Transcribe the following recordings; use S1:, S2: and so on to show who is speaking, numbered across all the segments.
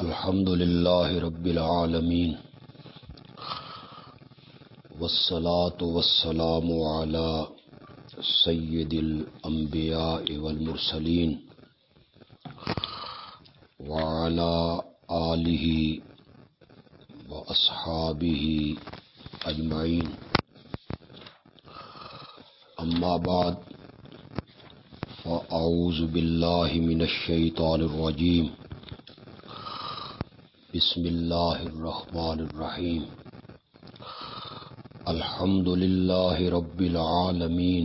S1: الحمد لله رب العالمين والصلاة والسلام على سيد الأنبياء والمرسلين وعلى آله وأصحابه أجمعين. أما بعد، فأعوذ بالله من الشيطان الرجيم. بسم الله الرحمن الرحيم الحمد لله رب العالمين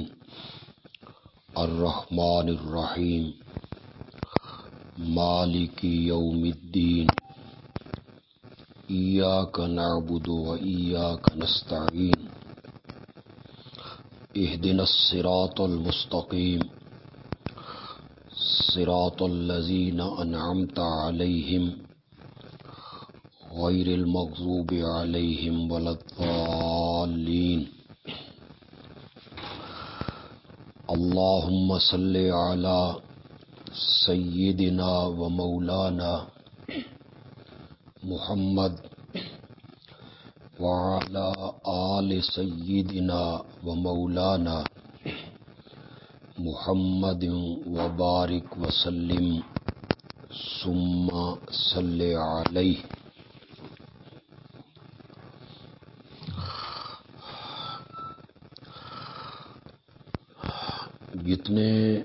S1: الرحمن الرحيم مالك يوم الدين إياك نعبد وإياك نستعين اهدنا الصراط المستقيم صراط الذين أنعمت عليهم غير المغضوب عليهم ولا الضالين. اللهم صل على سيدنا ومولانا محمد وعلى آل سيدنا ومولانا محمد وبارك وسلم. ثم صل عليه. جتنے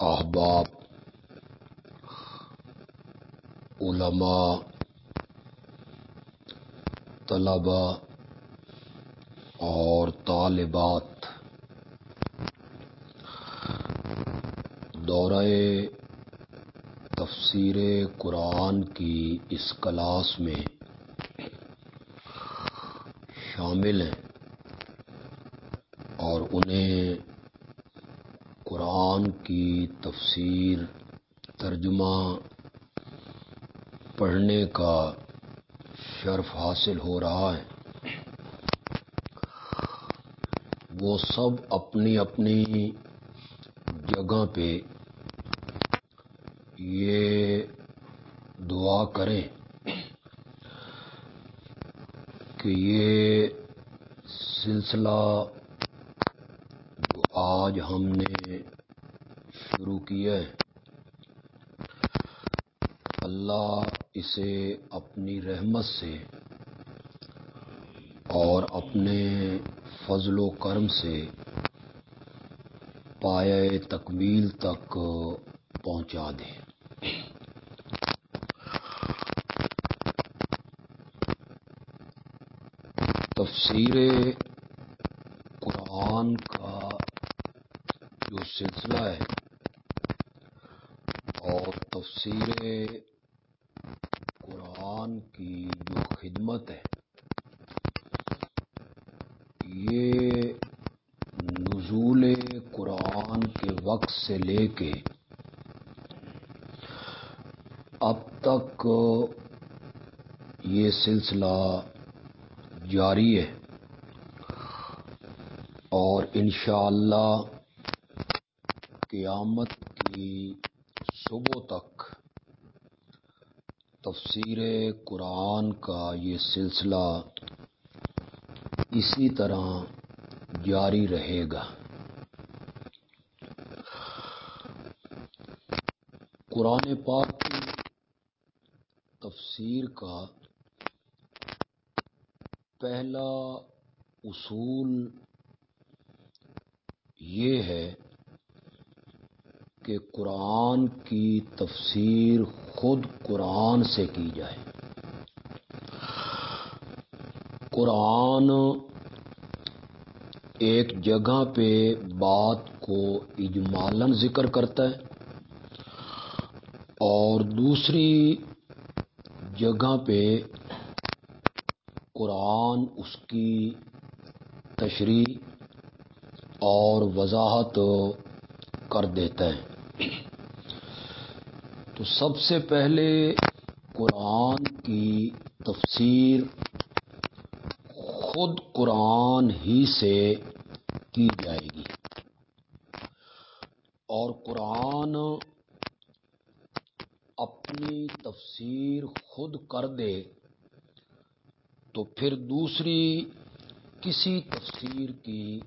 S1: احباب، علماء طلبا اور طالبات، دورہ تفسیر قرآن کی اس کلاس میں شامل ہیں۔ انہیں قرآن کی تفسیر، ترجمہ، پڑھنے کا شرف حاصل ہو رہا ہے۔ وہ سب اپنی اپنی جگہ پہ یہ دعا کریں کہ یہ سلسلہ آج ہم نے شروع کیا ہے۔ اللہ اسے اپنی رحمت سے اور اپنے فضل و کرم سے پائے تکمیل تک پہنچا دے۔ تفسیر قرآن کا جو سلسلہ ہے اور تفسیر قرآن کی جو خدمت ہے یہ نزول قرآن کے وقت سے لے کے اب تک یہ سلسلہ جاری ہے اور انشاءاللہ اللہ قیامت کی صبح تک تفسیر قرآن کا یہ سلسلہ اسی طرح جاری رہے گا۔ قرآن پاک کی تفسیر کا پہلا اصول یہ ہے کہ قرآن کی تفسیر خود قرآن سے کی جائے۔ قرآن ایک جگہ پہ بات کو اجمالن ذکر کرتا ہے اور دوسری جگہ پہ قرآن اس کی تشریح اور وضاحت کر دیتا ہے۔ تو سب سے پہلے قرآن کی تفسیر خود قرآن ہی سے کی جائے گی۔ اور قرآن اپنی تفسیر خود کر دے تو پھر دوسری کسی تفسیر کی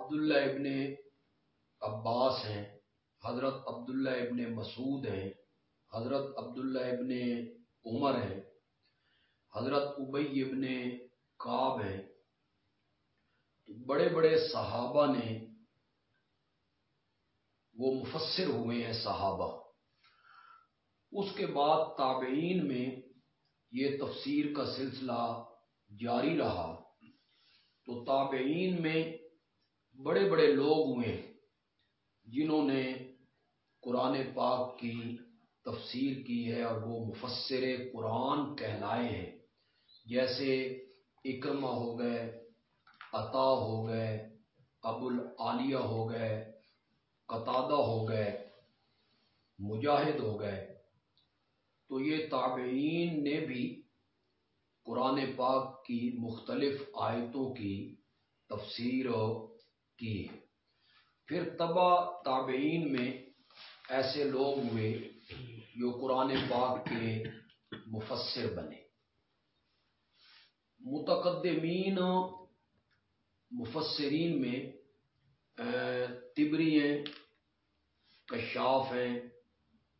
S2: عبداللہ ابن عباس ہیں، حضرت عبداللہ ابن مسعود ہیں، حضرت عبداللہ ابن عمر ہیں، حضرت ابئی ابن کاب ہیں۔ بڑے بڑے صحابہ نے وہ مفسر ہوئے ہیں صحابہ۔ اس کے بعد تابعین میں یہ تفسیر کا سلسلہ جاری رہا۔ تو تابعین میں بڑے بڑے لوگ ہوئے جنہوں نے قرآن پاک کی تفسیر کی ہے اور وہ مفسر قرآن کہلائے ہیں۔ جیسے اکرما ہو گئے، عطا ہو گئے، ابو العالیہ ہو گئے، قطادہ ہو گئے، مجاہد ہو گئے۔ تو یہ تابعین نے بھی قرآن پاک کی مختلف آیتوں کی تفسیر کی۔ پھر تبا تابعین میں ایسے لوگ ہوئے جو قرآن پاک کے مفسر بنے۔ متقدمین، مفسرین میں تبری ہیں، کشاف ہیں،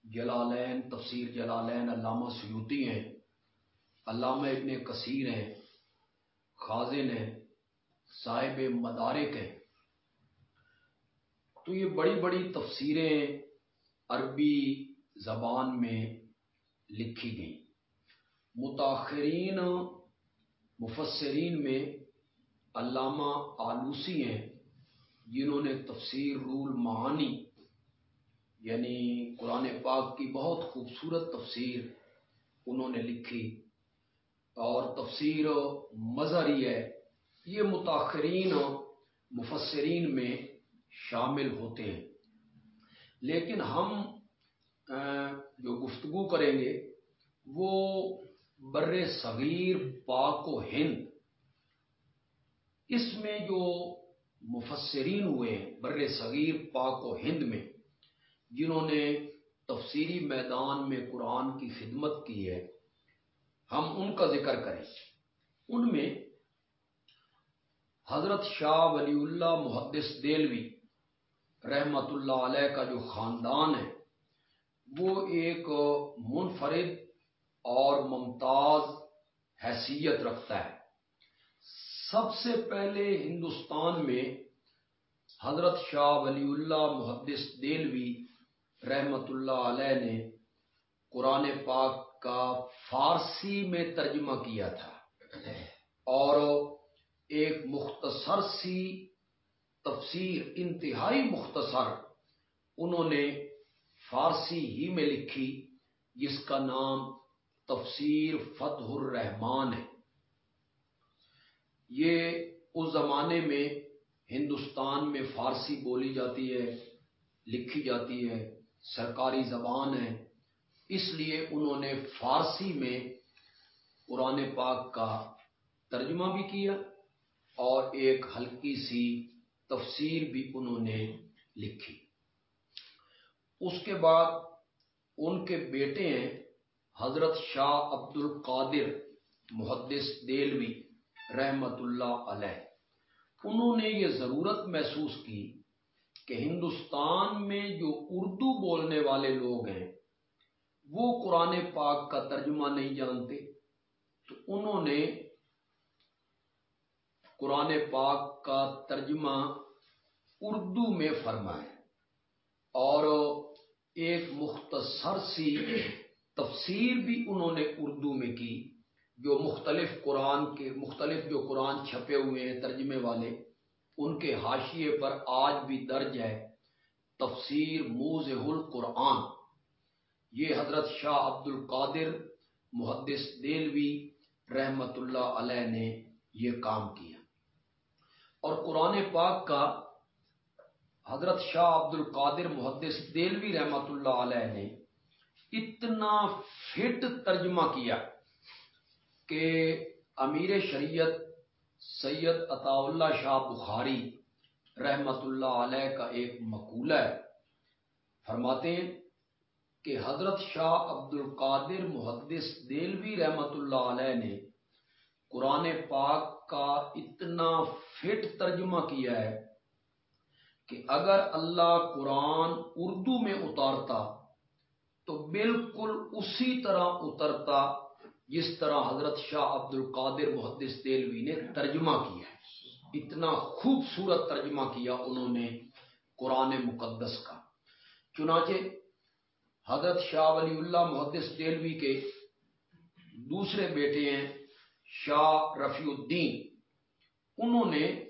S2: جلالین، تفسیر جلالین، علامہ سیوتی ہیں، علامہ ابن کثیر ہیں، خازن ہیں، صاحب مدارک ہیں۔ تو یہ بڑی بڑی تفسیریں عربی زبان میں لکھی گئیں۔ متاثرین مفسرین میں علامہ آلوسی ہیں، جنہوں نے تفسیر رول معانی یعنی قرآن پاک کی بہت خوبصورت تفسیر انہوں نے لکھی۔ اور تفسیر مظہری ہے۔ یہ متاثرین مفسرین میں شامل ہوتے ہیں۔ لیکن ہم جو گفتگو کریں گے، وہ بر صغیر پاک و ہند۔ اس میں جو مفسرین ہوئے ہیں، بر صغیر پاک و ہند میں، جنہوں نے تفسیری میدان میں قرآن کی خدمت کی ہے، ہم ان کا ذکر کریں۔ ان میں حضرت شاہ ولی اللہ محدث دلوی رحمت اللہ علیہ کا جو خاندان ہے، وہ ایک منفرد اور ممتاز حیثیت رکھتا ہے۔ سب سے پہلے ہندوستان میں حضرت شاہ ولی اللہ محدث دلوی رحمت اللہ علیہ نے قرآن پاک کا فارسی میں ترجمہ کیا تھا اور ایک مختصر سی تفسیر انتہائی مختصر انہوں نے فارسی ہی میں لکھی، جس کا نام تفسیر فتح الرحمان ہے۔ یہ اس زمانے میں ہندوستان میں فارسی بولی جاتی ہے، لکھی جاتی ہے، سرکاری زبان ہے۔ اس لیے انہوں نے فارسی میں قرآن پاک کا ترجمہ بھی کیا اور ایک ہلکی سی تفسیر بھی انہوں نے لکھی۔ اس کے بعد ان کے بیٹے ہیں حضرت شاہ عبد القادر محدث دلوی رحمت اللہ علیہ۔ انہوں نے یہ ضرورت محسوس کی کہ ہندوستان میں جو اردو بولنے والے لوگ ہیں، وہ قرآن پاک کا ترجمہ نہیں جانتے۔ تو انہوں نے قرآن پاک کا ترجمہ اردو میں فرمایا اور ایک مختصر سی تفسیر بھی انہوں نے اردو میں کی، جو مختلف قرآن کے، مختلف جو قرآن چھپے ہوئے ہیں، ترجمے والے، ان کے حاشیے پر آج بھی درج ہے تفسیر موز القرآن۔ یہ حضرت شاہ عبد القادر محدث دلوی رحمت اللہ علیہ نے یہ کام کیا۔ اور قرآن پاک کا حضرت شاہ عبد القادر محدث دلوی رحمت اللہ علیہ نے اتنا فٹ ترجمہ کیا کہ امیر شریعت سید عطا اللہ شاہ بخاری رحمت اللہ علیہ کا ایک مقولہ ہے۔ فرماتے ہیں کہ حضرت شاہ عبد القادر محدث دلوی رحمت اللہ علیہ نے قرآن پاک کا اتنا فٹ ترجمہ کیا ہے کہ اگر اللہ قرآن اردو میں اتارتا تو بالکل اسی طرح اترتا جس طرح حضرت شاہ عبد القادر محدث تیلوی نے ترجمہ کیا ہے۔ اتنا خوبصورت ترجمہ کیا انہوں نے قرآن مقدس کا۔ چنانچہ حضرت شاہ ولی اللہ محدث تیلوی کے دوسرے بیٹے ہیں شاہ رفیع الدین۔ انہوں نے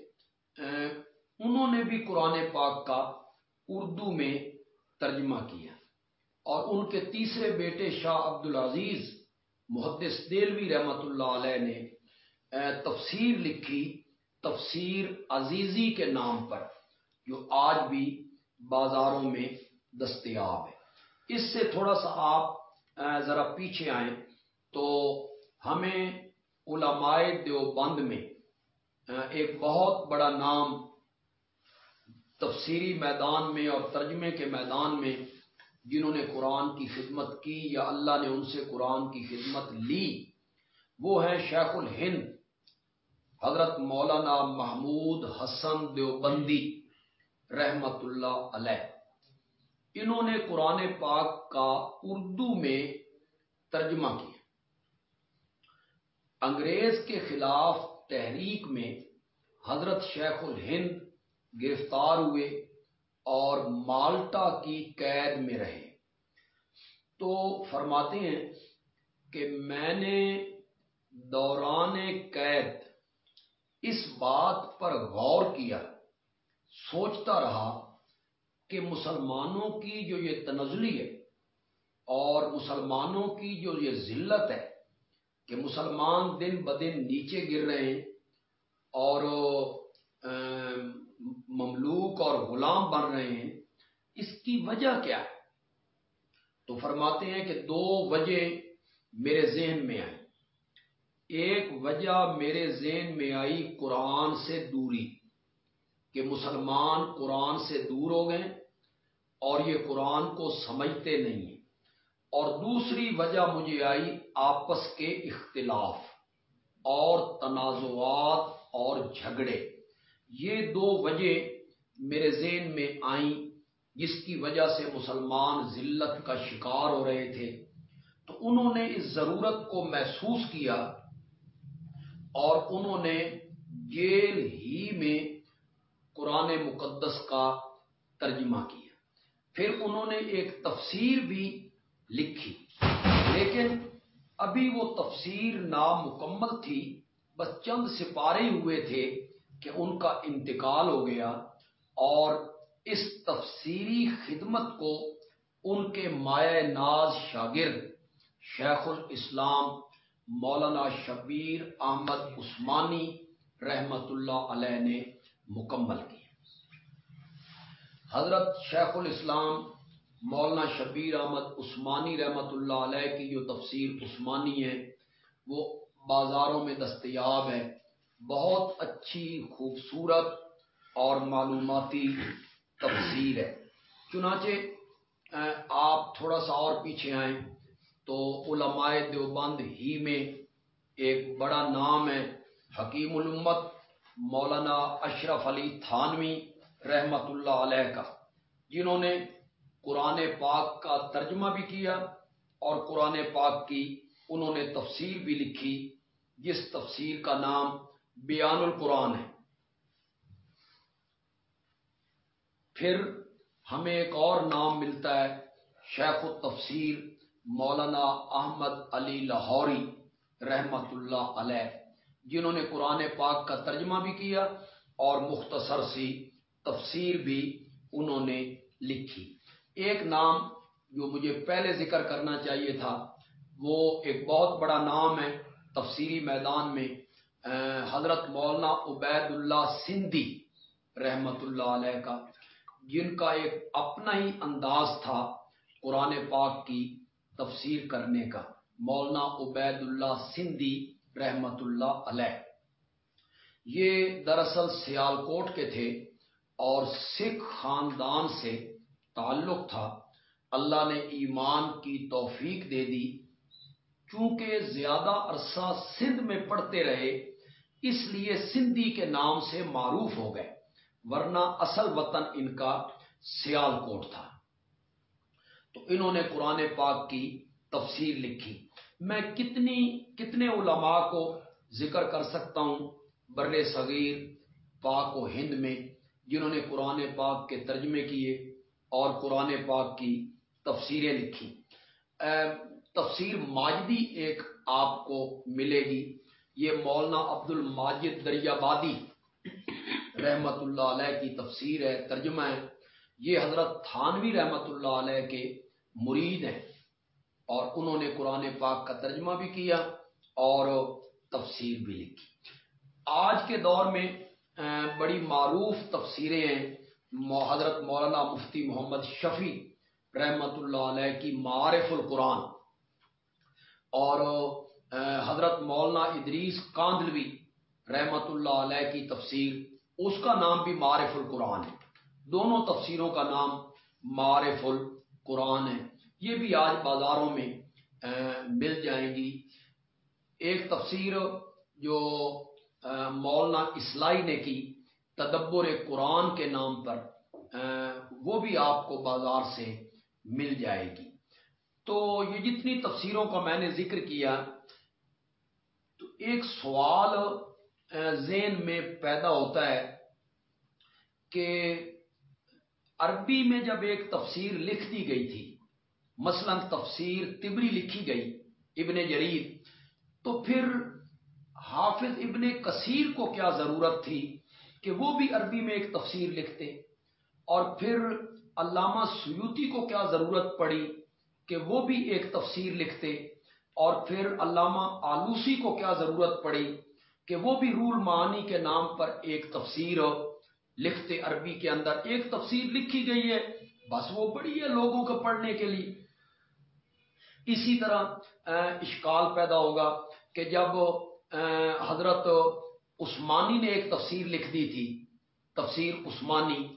S2: انہوں نے بھی قرآن پاک کا اردو میں ترجمہ کیا اور ان کے تیسرے بیٹے شاہ عبد العزیز محدث دلوی رحمت اللہ علیہ نے تفسیر لکھی تفسیر عزیزی کے نام پر، جو آج بھی بازاروں میں دستیاب ہے۔ اس سے تھوڑا سا آپ ذرا پیچھے آئیں تو ہمیں علماء دیوبند میں ایک بہت بڑا نام تفسیری میدان میں اور ترجمے کے میدان میں جنہوں نے قرآن کی خدمت کی یا اللہ نے ان سے قرآن کی خدمت لی، وہ ہیں شیخ الہند، حضرت مولانا محمود حسن دیوبندی رحمت اللہ علیہ۔ انہوں نے قرآن پاک کا اردو میں ترجمہ کیا۔ انگریز کے خلاف تحریک میں حضرت شیخ الہند گرفتار ہوئے اور مالٹا کی قید میں رہے۔ تو فرماتے ہیں کہ میں نے دوران قید اس بات پر غور کیا، سوچتا رہا کہ مسلمانوں کی جو یہ تنزلی ہے اور مسلمانوں کی جو یہ ذلت ہے کہ مسلمان دن بدن نیچے گر رہے ہیں اور مملوک اور غلام بن رہے ہیں، اس کی وجہ کیا ہے؟ تو فرماتے ہیں کہ دو وجہ میرے ذہن میں آئی ایک وجہ میرے ذہن میں آئی قرآن سے دوری، کہ مسلمان قرآن سے دور ہو گئے اور یہ قرآن کو سمجھتے نہیں ہیں۔ اور دوسری وجہ مجھے آئی آپس کے اختلاف اور تنازعات اور جھگڑے۔ یہ دو وجہ میرے ذہن میں آئیں جس کی وجہ سے مسلمان ذلت کا شکار ہو رہے تھے۔ تو انہوں نے اس ضرورت کو محسوس کیا اور انہوں نے جیل ہی میں قرآن مقدس کا ترجمہ کیا۔ پھر انہوں نے ایک تفسیر بھی لکھی، لیکن ابھی وہ تفسیر نامکمل تھی، بس چند سپارے ہوئے تھے۔ کہ ان کا انتقال ہو گیا اور اس تفسیری خدمت کو ان کے مایا ناز شاگرد شیخ الاسلام مولانا شبیر احمد عثمانی رحمت اللہ علیہ نے مکمل کی۔ حضرت شیخ الاسلام مولانا شبیر احمد عثمانی رحمت اللہ علیہ کی جو تفسیر عثمانی ہے، وہ بازاروں میں دستیاب ہے۔ بہت اچھی خوبصورت اور معلوماتی تفسیر ہے۔ چنانچہ آپ تھوڑا سا اور پیچھے آئیں تو علماء دیوبند ہی میں ایک بڑا نام ہے، حکیم الامت مولانا اشرف علی تھانوی رحمت اللہ علیہ کا، جنہوں نے قرآن پاک کا ترجمہ بھی کیا اور قرآن پاک کی انہوں نے تفسیر بھی لکھی، جس تفسیر کا نام بیان القرآن ہے۔ پھر ہمیں ایک اور نام ملتا ہے، شیخ التفسیر مولانا احمد علی لاہوری رحمت اللہ علیہ، جنہوں نے قرآن پاک کا ترجمہ بھی کیا اور مختصر سی تفسیر بھی انہوں نے لکھی۔ ایک نام جو مجھے پہلے ذکر کرنا چاہیے تھا، وہ ایک بہت بڑا نام ہے، تفسیری میدان میں حضرت مولانا عبید اللہ سندھی رحمت اللہ علیہ کا، جن کا ایک اپنا ہی انداز تھا قرآن پاک کی تفسیر کرنے کا، مولانا عبید اللہ سندھی رحمت اللہ علیہ۔ یہ دراصل سیال کوٹ کے تھے اور سکھ خاندان سے تعلق تھا۔ اللہ نے ایمان کی توفیق دے دی۔ چونکہ زیادہ عرصہ سندھ میں پڑھتے رہے اس لیے سندھی کے نام سے معروف ہو گئے، ورنہ اصل وطن ان کا سیال کوٹ تھا۔ تو انہوں نے قرآن پاک کی تفسیر لکھی۔ میں کتنی، کتنے علماء کو ذکر کر سکتا ہوں بر صغیر، پاک و ہند میں، جنہوں نے قرآن پاک کے ترجمے کیے اور قرآن پاک کی تفسیریں لکھی۔ تفسیر ماجدی ایک آپ کو ملے گی۔ یہ مولانا عبد الماجد دریا بادی رحمت اللہ علیہ کی تفسیر ہے، ترجمہ ہے۔ یہ حضرت تھانوی رحمت اللہ علیہ کے مرید ہیں اور انہوں نے قرآن پاک کا ترجمہ بھی کیا اور تفسیر بھی لکھی۔ آج کے دور میں بڑی معروف تفسیریں ہیں۔ حضرت مولانا مفتی محمد شفیع رحمت اللہ علیہ کی معارف القرآن اور حضرت مولانا ادریس کاندلوی رحمت اللہ علیہ کی تفسیر، اس کا نام بھی معرف القرآن ہے۔ دونوں تفسیروں کا نام معرف القرآن ہے۔ یہ بھی آج بازاروں میں مل جائیں گی۔ ایک تفسیر جو مولانا اسلائی نے کی تدبر قرآن کے نام پر وہ بھی آپ کو بازار سے مل جائے گی۔ تو یہ جتنی تفسیروں کا میں نے ذکر کیا ایک سوال ذہن میں پیدا ہوتا ہے کہ عربی میں جب ایک تفسیر لکھ دی گئی تھی، مثلا تفسیر تبری لکھی گئی، ابن جریر، تو پھر حافظ ابن کثیر کو کیا ضرورت تھی کہ وہ بھی عربی میں ایک تفسیر لکھتے؟ اور پھر علامہ سیوتی کو کیا ضرورت پڑی کہ وہ بھی ایک تفسیر لکھتے؟ اور پھر علامہ آلوسی کو کیا ضرورت پڑی کہ وہ بھی رول معانی کے نام پر ایک تفسیر لکھتے عربی کے اندر ایک تفسیر لکھی گئی ہے۔ بس وہ بڑی ہے لوگوں کو پڑھنے کے لیے۔ اسی طرح اشکال پیدا ہوگا کہ جب حضرت عثمانی نے ایک تفسیر لکھ دی تھی، تفسیر عثمانی،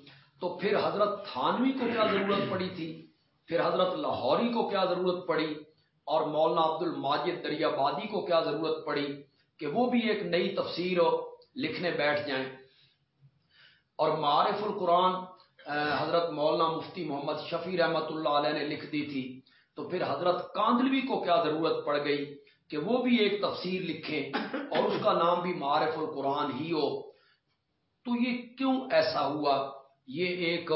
S2: تو پھر حضرت تھانوی کو کیا ضرورت پڑی تھی؟ پھر حضرت لاہوری کو کیا ضرورت پڑی؟ اور مولانا عبد الماجد دریا بادی کو کیا ضرورت پڑی کہ وہ بھی ایک نئی تفسیر لکھنے بیٹھ جائیں۔ اور معارف القرآن حضرت مولانا مفتی محمد شفیع رحمت اللہ علیہ نے لکھ دی تھی۔ تو پھر حضرت کاندلوی کو کیا ضرورت پڑ گئی کہ وہ بھی ایک تفسیر لکھیں اور اس کا نام بھی معارف القرآن ہی ہو۔ تو یہ کیوں ایسا ہوا؟ یہ ایک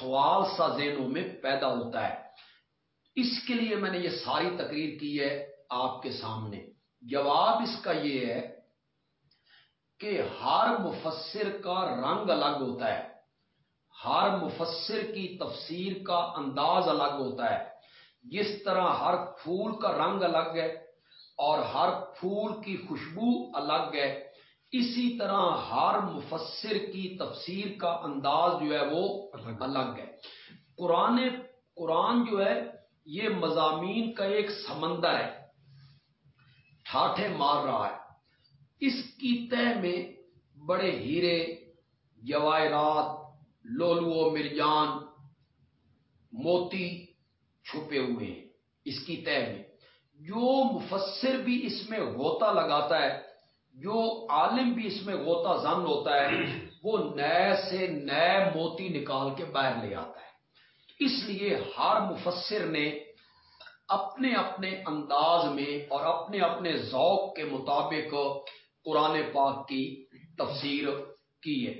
S2: سوال سا ذہنوں میں پیدا ہوتا ہے۔ اس کے لیے میں نے یہ ساری تقریر کی ہے آپ کے سامنے۔ جواب اس کا یہ ہے کہ ہر مفسر کا رنگ الگ ہوتا ہے۔ ہر مفسر کی تفسیر کا انداز الگ ہوتا ہے۔ جس طرح ہر پھول کا رنگ الگ ہے اور ہر پھول کی خوشبو الگ ہے اسی طرح ہر مفسر کی تفسیر کا انداز جو ہے وہ الگ ہے۔ قرآن قرآن جو ہے یہ مضامین کا ایک سمندر ہے، ٹھاٹھے مار رہا ہے۔ اس کی تہ میں بڑے ہیرے، جواہرات لولو مرجان، موتی چھپے ہوئے ہیں۔ اس کی طے میں جو مفسر بھی اس میں غوطہ لگاتا ہے، جو عالم بھی اس میں غوطہ زن ہوتا ہے، وہ نئے سے نئے موتی نکال کے باہر لے آتا ہے۔ اس لیے ہر مفسر نے اپنے اپنے انداز میں اور اپنے اپنے ذوق کے مطابق قرآن پاک کی تفسیر کی ہے۔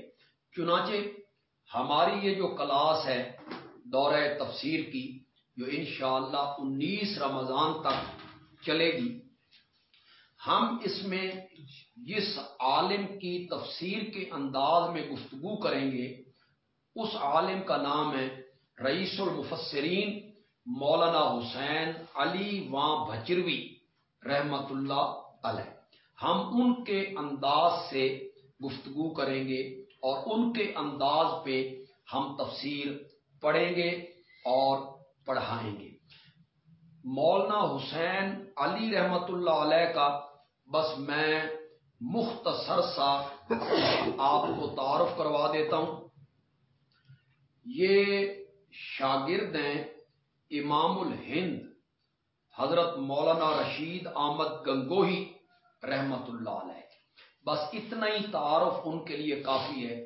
S2: چنانچہ ہماری یہ جو کلاس ہے دورہ تفسیر کی، جو انشاءاللہ انیس رمضان تک چلے گی، ہم اس میں جس عالم کی تفسیر کے انداز میں گفتگو کریں گے، اس عالم کا نام ہے رئیس المفسرین مولانا حسین علی واں بچروی رحمت اللہ علیہ۔ ہم ان کے انداز سے گفتگو کریں گے اور ان کے انداز پہ ہم تفسیر پڑھیں گے اور پڑھائیں گے۔ مولانا حسین علی رحمت اللہ علیہ کا بس میں مختصر سا آپ کو تعارف کروا دیتا ہوں۔ یہ شاگرد ہیں امام الہند، حضرت مولانا رشید احمد گنگوہی رحمت اللہ علیہ۔ بس اتنا ہی تعارف ان کے لیے کافی ہے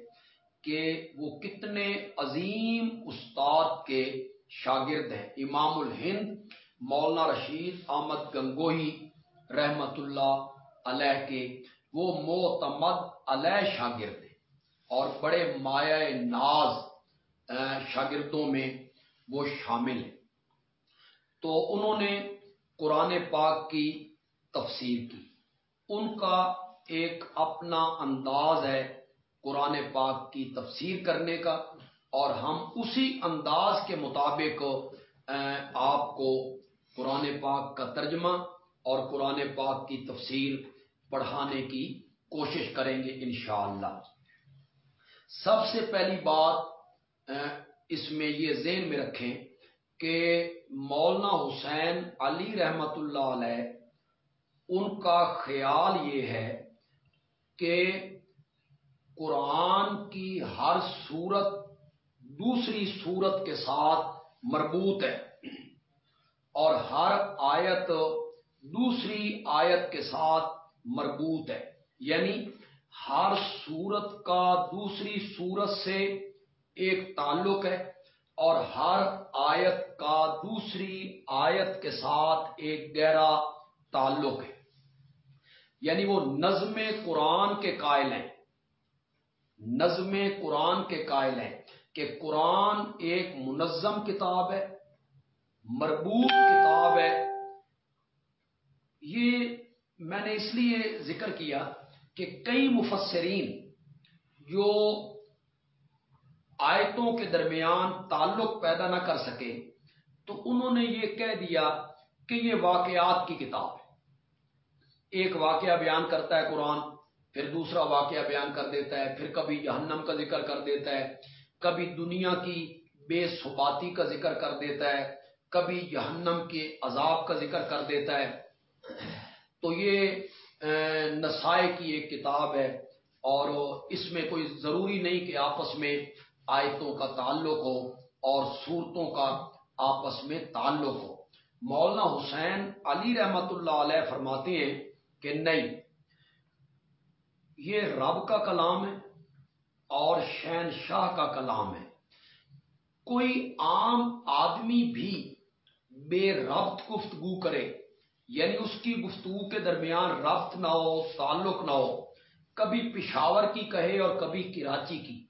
S2: کہ وہ کتنے عظیم استاد کے شاگرد ہیں۔ امام الہند، مولانا رشید احمد گنگوہی رحمت اللہ علیہ کے وہ موتمد علیہ شاگرد ہیں اور بڑے مایا ناز شاگردوں میں وہ شامل ہیں۔ تو انہوں نے قرآن پاک کی تفسیر کی۔ ان کا ایک اپنا انداز ہے قرآن پاک کی تفسیر کرنے کا، اور ہم اسی انداز کے مطابق آپ کو قرآن پاک کا ترجمہ اور قرآن پاک کی تفسیر پڑھانے کی کوشش کریں گے انشاءاللہ۔ سب سے پہلی بات اس میں یہ ذہن میں رکھیں کہ مولانا حسین علی رحمت اللہ علیہ، ان کا خیال یہ ہے کہ قرآن کی ہر صورت دوسری صورت کے ساتھ مربوط ہے اور ہر آیت دوسری آیت کے ساتھ مربوط ہے۔ یعنی ہر صورت کا دوسری صورت سے ایک تعلق ہے اور ہر آیت کا دوسری آیت کے ساتھ ایک گہرا تعلق ہے۔ یعنی وہ نظم قرآن کے قائل ہیں۔ نظم قرآن کے قائل ہیں کہ قرآن ایک منظم کتاب ہے، مربوط کتاب ہے۔ یہ میں نے اس لیے ذکر کیا کہ کئی مفسرین جو آیتوں کے درمیان تعلق پیدا نہ کر سکے، تو انہوں نے یہ کہہ دیا کہ یہ واقعات کی کتاب ہے۔ ایک واقعہ بیان کرتا ہے قرآن، پھر دوسرا واقعہ بیان کر دیتا ہے، پھر کبھی جہنم کا ذکر کر دیتا ہے، کبھی دنیا کی بے ثباتی کا ذکر کر دیتا ہے، کبھی جہنم کے عذاب کا ذکر کر دیتا ہے۔ تو یہ نسائے کی ایک کتاب ہے، اور اس میں کوئی ضروری نہیں کہ آپس میں آیتوں کا تعلق ہو اور صورتوں کا آپس میں تعلق ہو۔ مولانا حسین علی رحمت اللہ علیہ فرماتے ہیں کہ نہیں، یہ رب کا کلام ہے اور شہن شاہ کا کلام ہے۔ کوئی عام آدمی بھی بے ربط گفتگو کرے یعنی اس کی گفتگو کے درمیان ربط نہ ہو، تعلق نہ ہو، کبھی پشاور کی کہے اور کبھی کراچی کی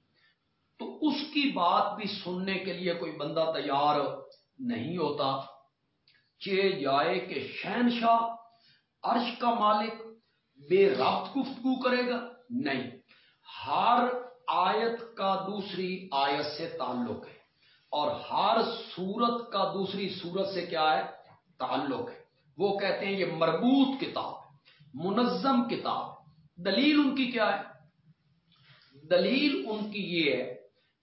S2: تو اس کی بات بھی سننے کے لیے کوئی بندہ تیار نہیں ہوتا۔ چے جائے کہ شہنشاہ عرش کا مالک بے رابط گفتگو کرے گا؟ نہیں۔ ہر آیت کا دوسری آیت سے تعلق ہے۔ اور ہر سورت کا دوسری سورت سے کیا ہے؟ تعلق ہے۔ وہ کہتے ہیں یہ مربوط کتاب ہے، منظم کتاب دلیل ان کی کیا ہے؟ دلیل ان کی یہ ہے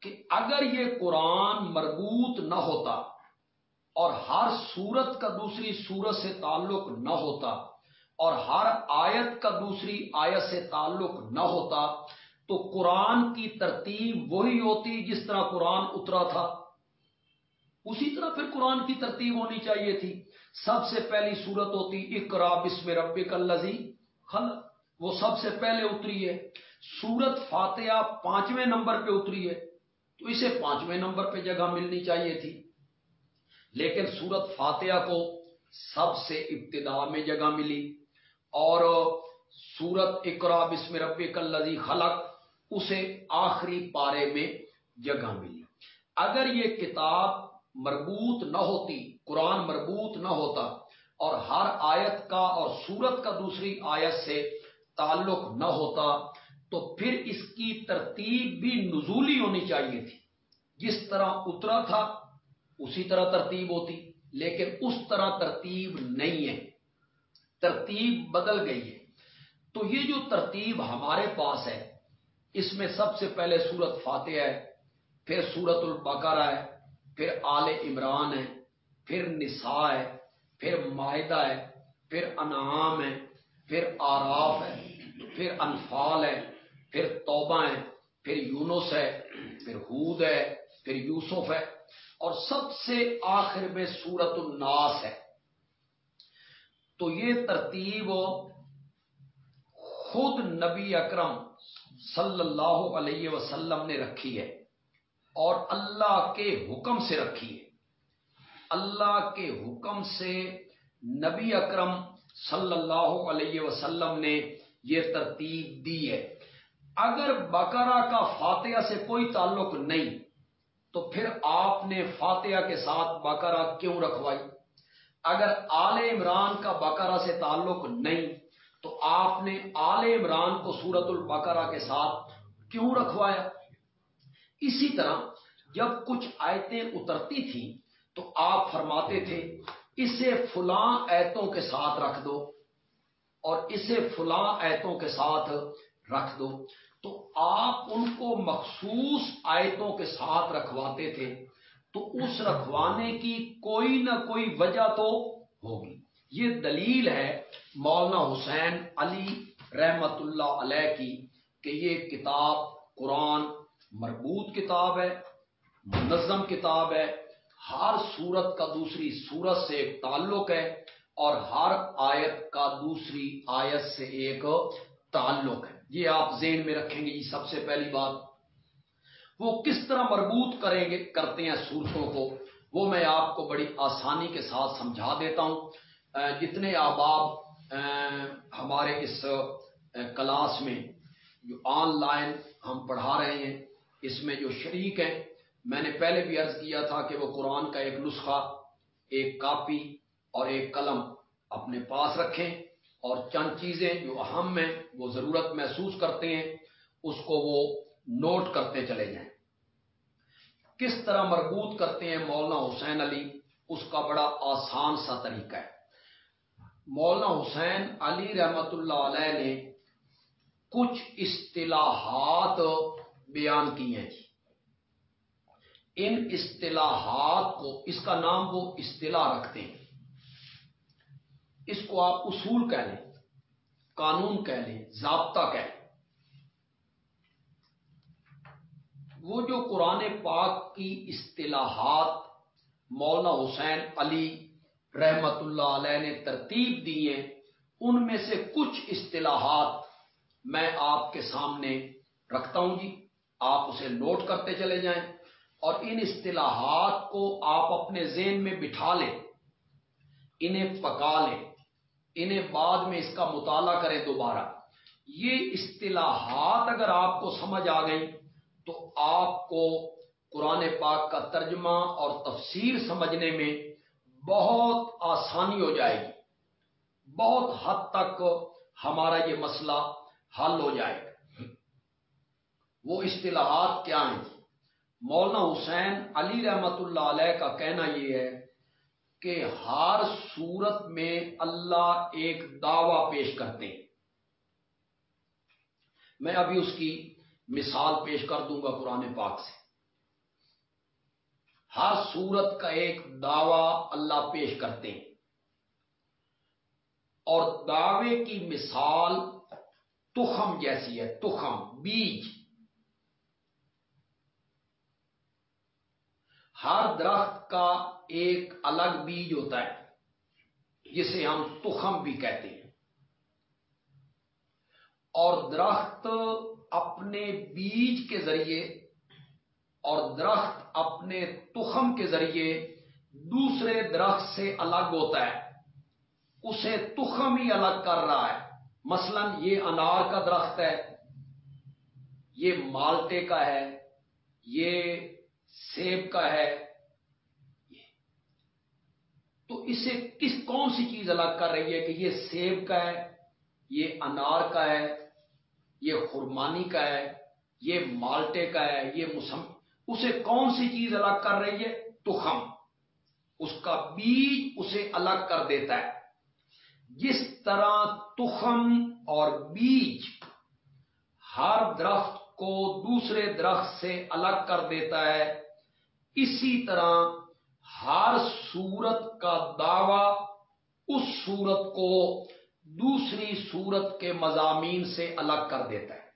S2: کہ اگر یہ قرآن مربوط نہ ہوتا اور ہر سورت کا دوسری سورت سے تعلق نہ ہوتا اور ہر آیت کا دوسری آیت سے تعلق نہ ہوتا تو قرآن کی ترتیب وہی ہوتی جس طرح قرآن اترا تھا۔ اسی طرح پھر قرآن کی ترتیب ہونی چاہیے تھی۔ سب سے پہلی صورت ہوتی اقرا بسم رب کلزی خل وہ سب سے پہلے اتری ہے۔ سورت فاتحہ پانچویں نمبر پہ اتری ہے۔ تو اسے پانچویں نمبر پہ جگہ ملنی چاہیے تھی۔ لیکن سورت فاتحہ کو سب سے ابتدا میں جگہ ملی اور سورت اقرا بسم رب کلزی خلق، اسے آخری پارے میں جگہ ملی۔ اگر یہ کتاب مربوط نہ ہوتی، قرآن مربوط نہ ہوتا اور ہر آیت کا اور سورت کا دوسری آیت سے تعلق نہ ہوتا تو پھر اس کی ترتیب بھی نزولی ہونی چاہیے تھی۔ جس طرح اترا تھا، اسی طرح ترتیب ہوتی۔ لیکن اس طرح ترتیب نہیں ہے۔ ترتیب بدل گئی ہے۔ تو یہ جو ترتیب ہمارے پاس ہے، اس میں سب سے پہلے سورت فاتح ہے، پھر سورت البقرہ ہے، پھر آل عمران ہے، پھر نساء ہے، پھر معاہدہ ہے، پھر انعام ہے، پھر آراف ہے، پھر انفال ہے پھر توبہ ہے، پھر یونس ہے، پھر حود ہے، پھر یوسف ہے، اور سب سے آخر میں سورت الناس ہے۔ تو یہ ترتیب خود نبی اکرم صلی اللہ علیہ وسلم نے رکھی ہے، اور اللہ کے حکم سے رکھی ہے۔ اللہ کے حکم سے نبی اکرم صلی اللہ علیہ وسلم نے یہ ترتیب دی ہے۔ اگر بقرہ کا فاتحہ سے کوئی تعلق نہیں، تو پھر آپ نے فاتحہ کے ساتھ بقرہ کیوں رکھوائی؟ اگر آل عمران کا بقرہ سے تعلق نہیں، تو آپ نے آل عمران کو سورت البقرہ کے ساتھ کیوں رکھوایا؟ اسی طرح جب کچھ آیتیں اترتی تھیں، تو آپ فرماتے تھے، اسے فلاں ایتوں کے ساتھ رکھ دو، اور اسے فلاں ایتوں کے ساتھ رکھ دو۔ تو آپ ان کو مخصوص آیتوں کے ساتھ رکھواتے تھے، تو اس رکھوانے کی کوئی نہ کوئی وجہ تو ہوگی۔ یہ دلیل ہے مولانا حسین علی رحمت اللہ علیہ کی کہ یہ کتاب قرآن مربوط کتاب ہے، منظم کتاب ہے، ہر سورت کا دوسری سورت سے ایک تعلق ہے اور ہر آیت کا دوسری آیت سے ایک تعلق ہے۔ یہ آپ ذہن میں رکھیں گے یہ سب سے پہلی بات۔ وہ کس طرح مربوط کریں گے کرتے ہیں صورتوں کو، وہ میں آپ کو بڑی آسانی کے ساتھ سمجھا دیتا ہوں۔ جتنے آباب ہمارے اس کلاس میں جو آن لائن ہم پڑھا رہے ہیں، اس میں جو شریک ہیں، میں نے پہلے بھی عرض کیا تھا کہ وہ قرآن کا ایک نسخہ، ایک کاپی اور ایک قلم اپنے پاس رکھیں۔ اور چند چیزیں جو اہم ہیں، وہ ضرورت محسوس کرتے ہیں، اس کو وہ نوٹ کرتے چلے جائیں۔ کس طرح مربوط کرتے ہیں مولانا حسین علی، اس کا بڑا آسان سا طریقہ ہے۔ مولانا حسین علی رحمت اللہ علیہ نے کچھ اصطلاحات بیان کی ہیں جی۔ ان اصطلاحات کو، اس کا نام وہ اصطلاح رکھتے ہیں۔ اس کو آپ اصول کہہ لیں، قانون کہہ لیں، ضابطہ کہہ لیں۔ وہ جو قرآن پاک کی اصطلاحات مولانا حسین علی رحمت اللہ علیہ نے ترتیب دی ہیں، ان میں سے کچھ اصطلاحات میں آپ کے سامنے رکھتا ہوں جی۔ آپ اسے نوٹ کرتے چلے جائیں اور ان اصطلاحات کو آپ اپنے ذہن میں بٹھا لیں، انہیں پکا لیں۔ انہیں بعد میں اس کا مطالعہ کریں دوبارہ۔ یہ اصطلاحات اگر آپ کو سمجھ آ گئی تو آپ کو قرآن پاک کا ترجمہ اور تفسیر سمجھنے میں بہت آسانی ہو جائے گی۔ بہت حد تک ہمارا یہ مسئلہ حل ہو جائے گا۔ وہ اصطلاحات کیا ہیں؟ مولانا حسین علی رحمت اللہ علیہ کا کہنا یہ ہے کہ ہر صورت میں اللہ ایک دعوی پیش کرتے ہیں۔ میں ابھی اس کی مثال پیش کر دوں گا قرآن پاک سے۔ ہر صورت کا ایک دعوی اللہ پیش کرتے ہیں۔ اور دعوے کی مثال تخم جیسی ہے، تخم، بیج۔ ہر درخت کا ایک الگ بیج ہوتا ہے، جسے ہم تخم بھی کہتے ہیں۔ اور درخت اپنے بیج کے ذریعے اور درخت اپنے تخم کے ذریعے دوسرے درخت سے الگ ہوتا ہے۔ اسے تخم ہی الگ کر رہا ہے۔ مثلا یہ انار کا درخت ہے، یہ مالٹے کا ہے، یہ سیب کا ہے تو اسے کس کون سی چیز الگ کر رہی ہے کہ یہ سیب کا ہے، یہ انار کا ہے، یہ خرمانی کا ہے، یہ مالٹے کا ہے، یہ مسم، اسے کون سی چیز الگ کر رہی ہے؟ تخم اس کا بیج اسے الگ کر دیتا ہے۔ جس طرح تخم اور بیج ہر درخت کو دوسرے درخت سے الگ کر دیتا ہے اسی طرح ہر صورت کا دعوی اس صورت کو دوسری صورت کے مضامین سے الگ کر دیتا ہے۔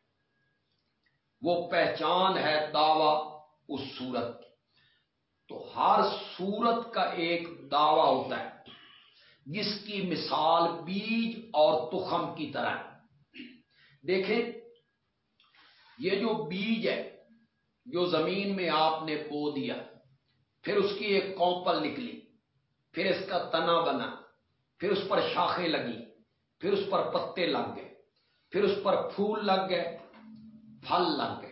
S2: وہ پہچان ہے دعوی اس صورت کی۔ تو ہر صورت کا ایک دعوی ہوتا ہے، جس کی مثال بیج اور تخم کی طرح۔ ہے دیکھیں، یہ جو بیج ہے جو زمین میں آپ نے بو دیا، پھر اس کی ایک کوپل نکلی، پھر اس کا تنا بنا، پھر اس پر شاخیں لگی پھر اس پر پتے لگ گئے، پھر اس پر پھول لگ گئے، پھل لگ گئے۔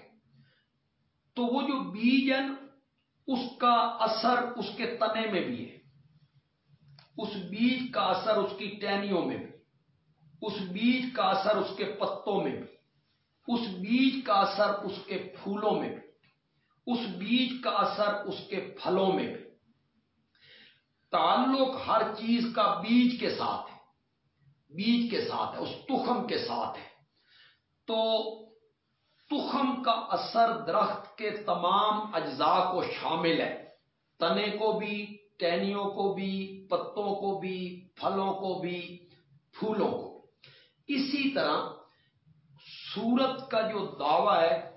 S2: تو وہ جو بیج ہے نا اس کا اثر اس کے تنے میں بھی ہے، اس بیج کا اثر اس کی ٹہنیوں میں بھی، اس بیج کا اثر اس کے پتوں میں بھی، اس بیج کا اثر اس کے پھولوں میں بھی۔ اس بیج کا اثر اس کے پھلوں میں بھی۔ تعلق ہر چیز کا بیج کے ساتھ ہے۔ بیج کے ساتھ ہے، اس تخم کے ساتھ ہے۔ تو تخم کا اثر درخت کے تمام اجزاء کو شامل ہے۔ تنے کو بھی ٹہنیوں کو بھی، پتوں کو بھی، پھلوں کو بھی، پھولوں کو بھی۔ اسی طرح سورت کا جو دعوی ہے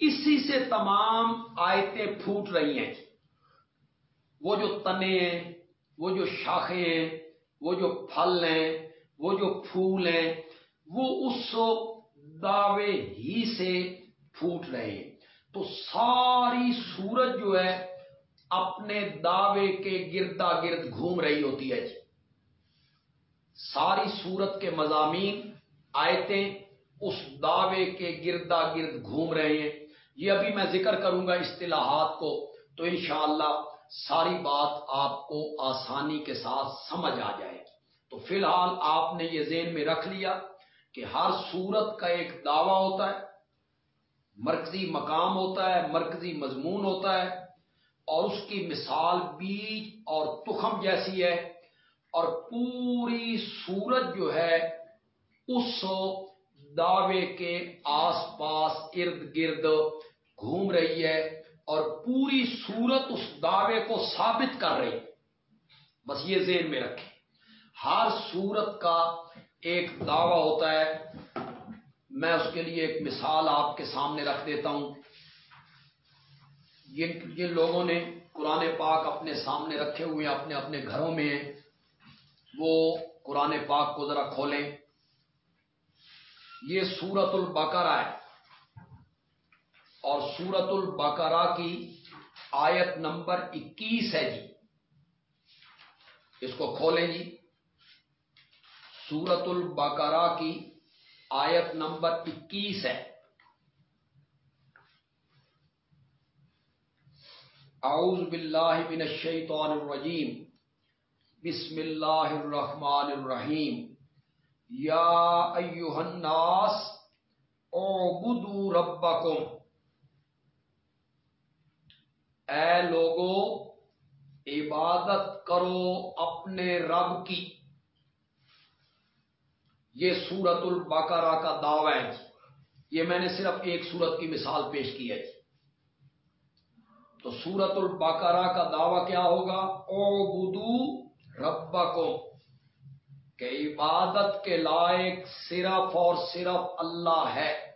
S2: اسی سے تمام آیتیں پھوٹ رہی ہیں۔ وہ جو تنے ہیں، وہ جو شاخیں ہیں، وہ جو پھل ہیں، وہ جو پھول ہیں، وہ اس دعوے ہی سے پھوٹ رہے ہیں۔ تو ساری سورج جو ہے، اپنے دعوے کے گردا گرد گھوم رہی ہوتی ہے جی۔ ساری سورت کے مضامین، آیتیں اس دعوے کے گردا گرد گھوم رہے ہیں۔ یہ ابھی میں ذکر کروں گا اصطلاحات کو، تو انشاءاللہ ساری بات آپ کو آسانی کے ساتھ سمجھ آ جائے گی۔ تو فی الحال آپ نے یہ ذہن میں رکھ لیا کہ ہر صورت کا ایک دعویٰ ہوتا ہے، مرکزی مقام ہوتا ہے، مرکزی مضمون ہوتا ہے، اور اس کی مثال بیج اور تخم جیسی ہے، اور پوری سورج جو ہے، اس دعوے کے آس پاس ارد گرد گھوم رہی ہے اور پوری صورت اس دعوے کو ثابت کر رہی ہے۔ بس یہ ذہن میں رکھیں۔ ہر صورت کا ایک دعویٰ ہوتا ہے۔ میں اس کے لیے ایک مثال آپ کے سامنے رکھ دیتا ہوں۔ جن جن لوگوں نے قرآن پاک اپنے سامنے رکھے ہوئے اپنے اپنے گھروں میں وہ قرآن پاک کو ذرا کھولیں۔ یہ سورت البقرہ ہے۔ اور سورت البقرہ کی آیت نمبر اکیس ہے جی۔ اس کو کھولیں جی۔ سورت البقرہ کی آیت نمبر اکیس ہے۔ اعوذ باللہ من الشیطان الرجیم۔ بسم اللہ الرحمن الرحیم۔ یا ایوہ الناس اعبدوا ربکم۔ اے لوگو، عبادت کرو اپنے رب کی۔ یہ سورت البقرہ کا دعوی ہے جی۔ یہ میں نے صرف ایک سورت کی مثال پیش کی ہے جی۔ تو سورت البقرہ کا دعوی کیا ہوگا؟ او بدو رب کہ عبادت کے لائق صرف اور صرف اللہ ہے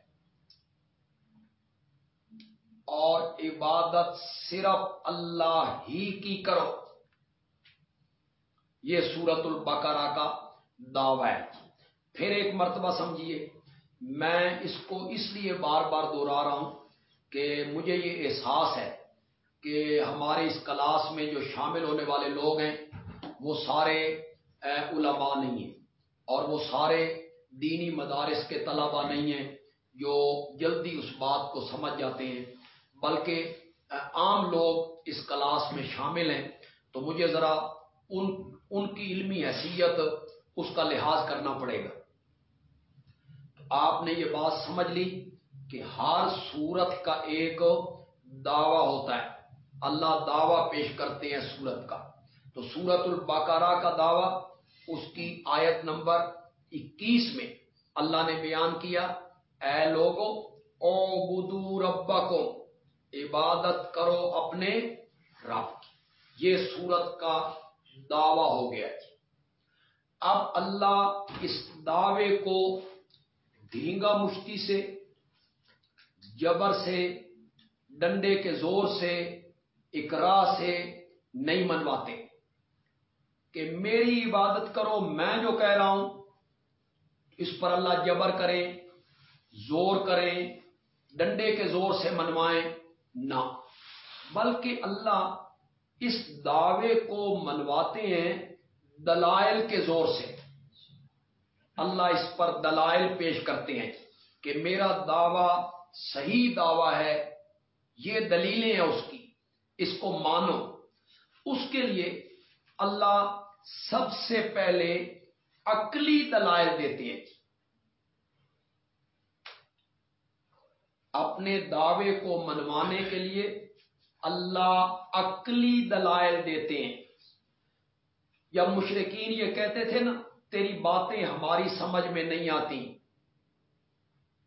S2: اور عبادت صرف اللہ ہی کی کرو۔ یہ سورت البقرہ کا دعوی ہے۔ پھر ایک مرتبہ سمجھیے، میں اس کو اس لیے بار بار دوہرا رہا ہوں کہ مجھے یہ احساس ہے کہ ہمارے اس کلاس میں جو شامل ہونے والے لوگ ہیں، وہ سارے علماء نہیں ہیں۔ اور وہ سارے دینی مدارس کے طلبا نہیں ہیں جو جلدی اس بات کو سمجھ جاتے ہیں، بلکہ عام لوگ اس کلاس میں شامل ہیں۔ تو مجھے ذرا ان ان کی علمی حیثیت اس کا لحاظ کرنا پڑے گا۔ آپ نے یہ بات سمجھ لی کہ ہر سورت کا ایک دعوی ہوتا ہے۔ اللہ دعوی پیش کرتے ہیں سورت کا۔ تو سورت البقرہ کا دعوی اس کی آیت نمبر اکیس میں اللہ نے بیان کیا، اے لوگو او بدو ربا کو عبادت کرو اپنے رب کی۔ یہ سورت کا دعوی ہو گیا جی۔ اب اللہ اس دعوے کو دھینگا مشتی سے، جبر سے، ڈنڈے کے زور سے، اقرا سے نہیں منواتے۔ کہ میری عبادت کرو، میں جو کہہ رہا ہوں، اس پر اللہ جبر کریں زور کریں ڈنڈے کے زور سے منوائیں نہ۔ بلکہ اللہ اس دعوے کو منواتے ہیں دلائل کے زور سے۔ اللہ اس پر دلائل پیش کرتے ہیں کہ میرا دعوی صحیح دعویٰ ہے، یہ دلیلیں ہیں اس کی، اس کو مانو۔ اس کے لیے اللہ سب سے پہلے عقلی دلائل دیتے ہیں جی۔ اپنے دعوے کو منوانے کے لیے اللہ عقلی دلائل دیتے ہیں۔ یا مشرقین یہ کہتے تھے نا، تیری باتیں ہماری سمجھ میں نہیں آتی۔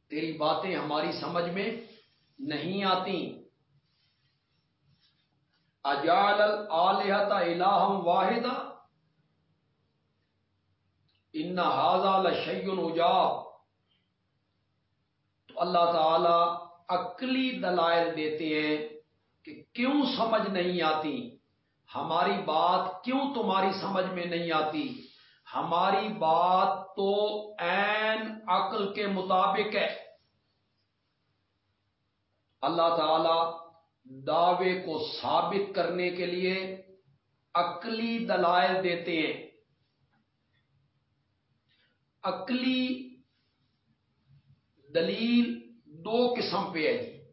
S2: تیری باتیں ہماری سمجھ میں نہیں آتی۔ اجال الحتا الہم واحدہ ان حاضہ شعین اجاب تو اللہ تعالی عقلی دلائل دیتے ہیں کہ کیوں سمجھ نہیں آتی؟ ہماری بات کیوں تمہاری سمجھ میں نہیں آتی؟ ہماری بات تو این عقل کے مطابق ہے۔ اللہ تعالی دعوے کو ثابت کرنے کے لیے عقلی دلائل دیتے ہیں۔ عقلی دلیل دو قسم پہ ہے جی۔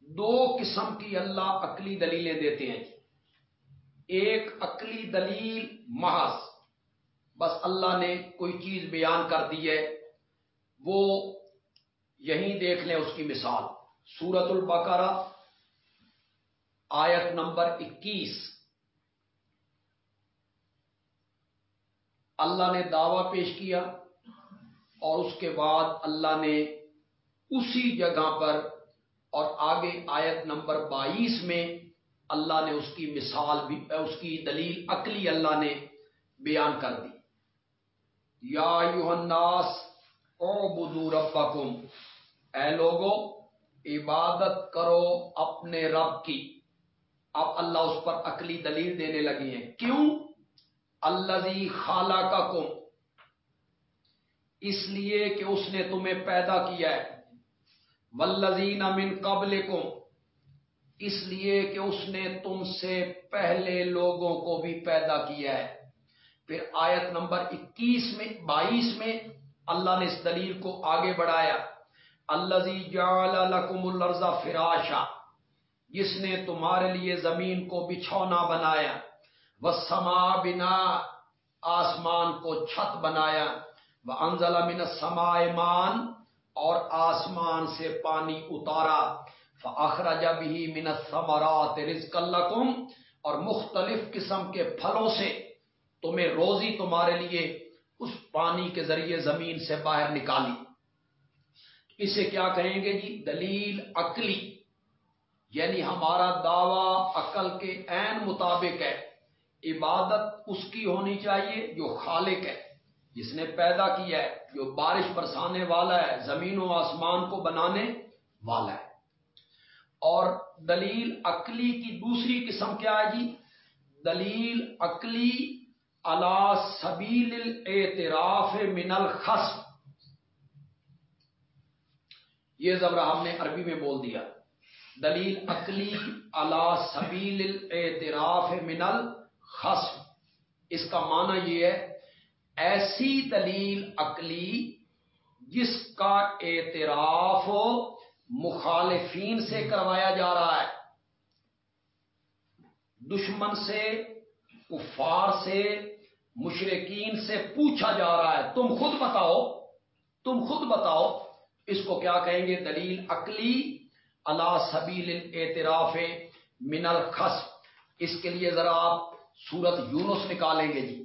S2: دو قسم کی اللہ عقلی دلیلیں دیتے ہیں جی۔ ایک عقلی دلیل محض۔ بس اللہ نے کوئی چیز بیان کر دی ہے۔ وہ یہیں دیکھ لیں اس کی مثال۔ سورت البقرہ، آیت نمبر اکیس۔ اللہ نے دعوی پیش کیا اور اس کے بعد اللہ نے اسی جگہ پر اور آگے آیت نمبر بائیس میں اللہ نے اس کی مثال بھی اس کی دلیل عقلی اللہ نے بیان کر دی۔ یا الناس او بدو ربکم۔ اے لوگو، عبادت کرو اپنے رب کی۔ اب اللہ اس پر عقلی دلیل دینے لگی ہیں۔ کیوں؟ اللہ خالہ کا کم اس لیے کہ اس نے تمہیں پیدا کیا ہے۔ ولزین من قبل اس لیے کہ اس نے تم سے پہلے لوگوں کو بھی پیدا کیا ہے۔ پھر آیت نمبر اکیس میں، بائیس میں اللہ نے اس دلیل کو آگے بڑھایا۔ اللہ لکم الرزا فراشا۔ جس نے تمہارے لیے زمین کو بچھونا بنایا۔ سما بنا، آسمان کو چھت بنایا۔ وہ انزل من سما مان اور آسمان سے پانی اتارا۔ فخر جب ہی منت سمرات رزق اور مختلف قسم کے پھلوں سے تمہیں روزی تمہارے لیے اس پانی کے ذریعے زمین سے باہر نکالی۔ اسے کیا کہیں گے جی؟ دلیل عقلی۔ یعنی ہمارا دعوی عقل کے عین مطابق ہے۔ عبادت اس کی ہونی چاہیے جو خالق ہے، جس نے پیدا کیا ہے، جو بارش برسانے والا ہے، زمین و آسمان کو بنانے والا ہے۔ اور دلیل عقلی کی دوسری قسم کیا ہے جی؟ دلیل عقلی اللہ سبیل اعتراف من الخصم۔ یہ زبر ہم نے عربی میں بول دیا۔ دلیل عقلی اللہ سبیل اعتراف من الخصم اس کا معنی یہ ہے، ایسی دلیل عقلی جس کا اعتراف مخالفین سے کروایا جا رہا ہے۔ دشمن سے، کفار سے مشرقین سے پوچھا جا رہا ہے، تم خود بتاؤ، تم خود بتاؤ، اس کو کیا کہیں گے؟ دلیل عقلی۔ اللہ سبیل اعتراف من الخص اس کے لیے ذرا آپ سورت یونس نکالیں گے جی۔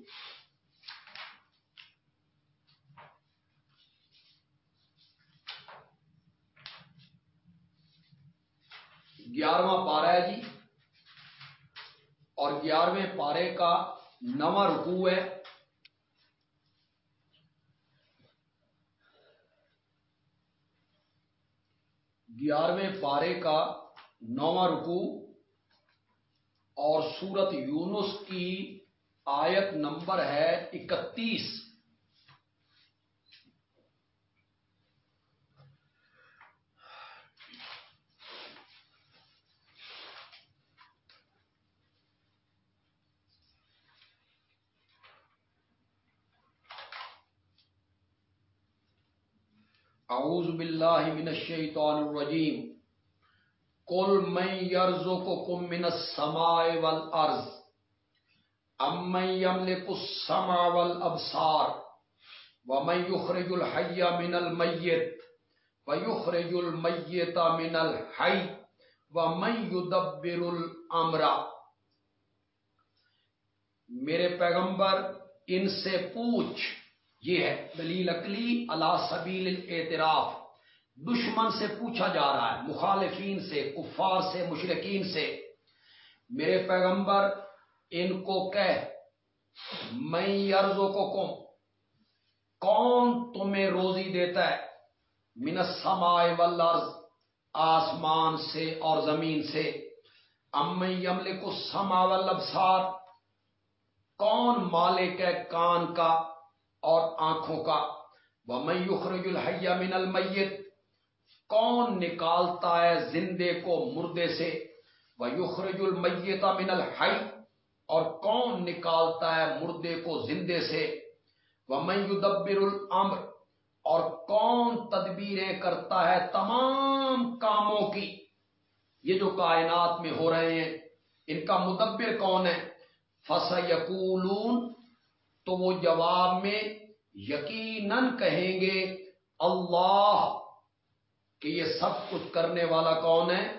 S2: گیارہواں پارا ہے جی۔ اور گیارہویں پارے کا نواں رکوع ہے۔ گیارہویں پارے کا نواں رکوع۔ اور سورت یونس کی آیت نمبر ہے اکتیس۔ اعوذ باللہ من الشیطان الرجیم۔ کل من یرزقکم من السماء والارض ام من یملک السمع والابصار ومن یخرج الحی من المیت ویخرج المیت من الحی ومن یدبر الامر میرے پیغمبر، ان سے پوچھ، یہ ہے دلیل اقلی اللہ سبیل اعتراف دشمن سے پوچھا جا رہا ہے، مخالفین سے، کفار سے مشرقین سے۔ میرے پیغمبر، ان کو کہ میں ارزوں کو کم کون تمہیں روزی دیتا ہے؟ منسمائے والارض، آسمان سے اور زمین سے۔ ام یمل کو سما والابصار، کون مالک ہے کان کا اور آنکھوں کا؟ وہ میخرج الحیہ من المیت کون نکالتا ہے زندے کو مردے سے؟ وہ یخرج المیتا من الحی اور کون نکالتا ہے مردے کو زندے سے؟ وہ میدبر الامر اور کون تدبیریں کرتا ہے تمام کاموں کی؟ یہ جو کائنات میں ہو رہے ہیں، ان کا مدبر کون ہے؟ فس یقولون تو وہ جواب میں یقیناً کہیں گے، اللہ کہ یہ سب کچھ کرنے والا کون ہے؟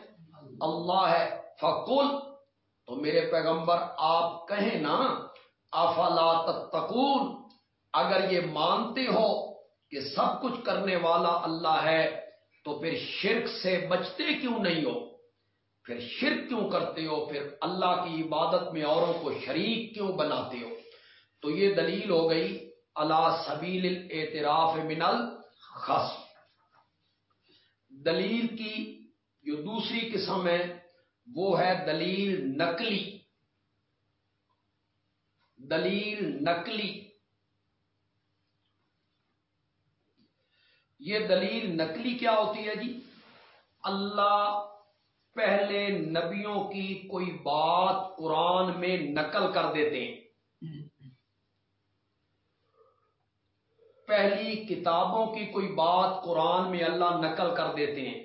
S2: اللہ ہے۔ فکل تو میرے پیغمبر، آپ کہیں نا، افلا تتقون؟ اگر یہ مانتے ہو کہ سب کچھ کرنے والا اللہ ہے، تو پھر شرک سے بچتے کیوں نہیں ہو؟ پھر شرک کیوں کرتے ہو؟ پھر اللہ کی عبادت میں اوروں کو شریک کیوں بناتے ہو؟ تو یہ دلیل ہو گئی اللہ سبیل اعتراف من الخص دلیل کی جو دوسری قسم ہے، وہ ہے دلیل نقلی۔ دلیل نقلی۔ یہ دلیل نقلی کیا ہوتی ہے جی؟ اللہ پہلے نبیوں کی کوئی بات قرآن میں نقل کر دیتے ہیں۔ پہلی کتابوں کی کوئی بات قرآن میں اللہ نقل کر دیتے ہیں۔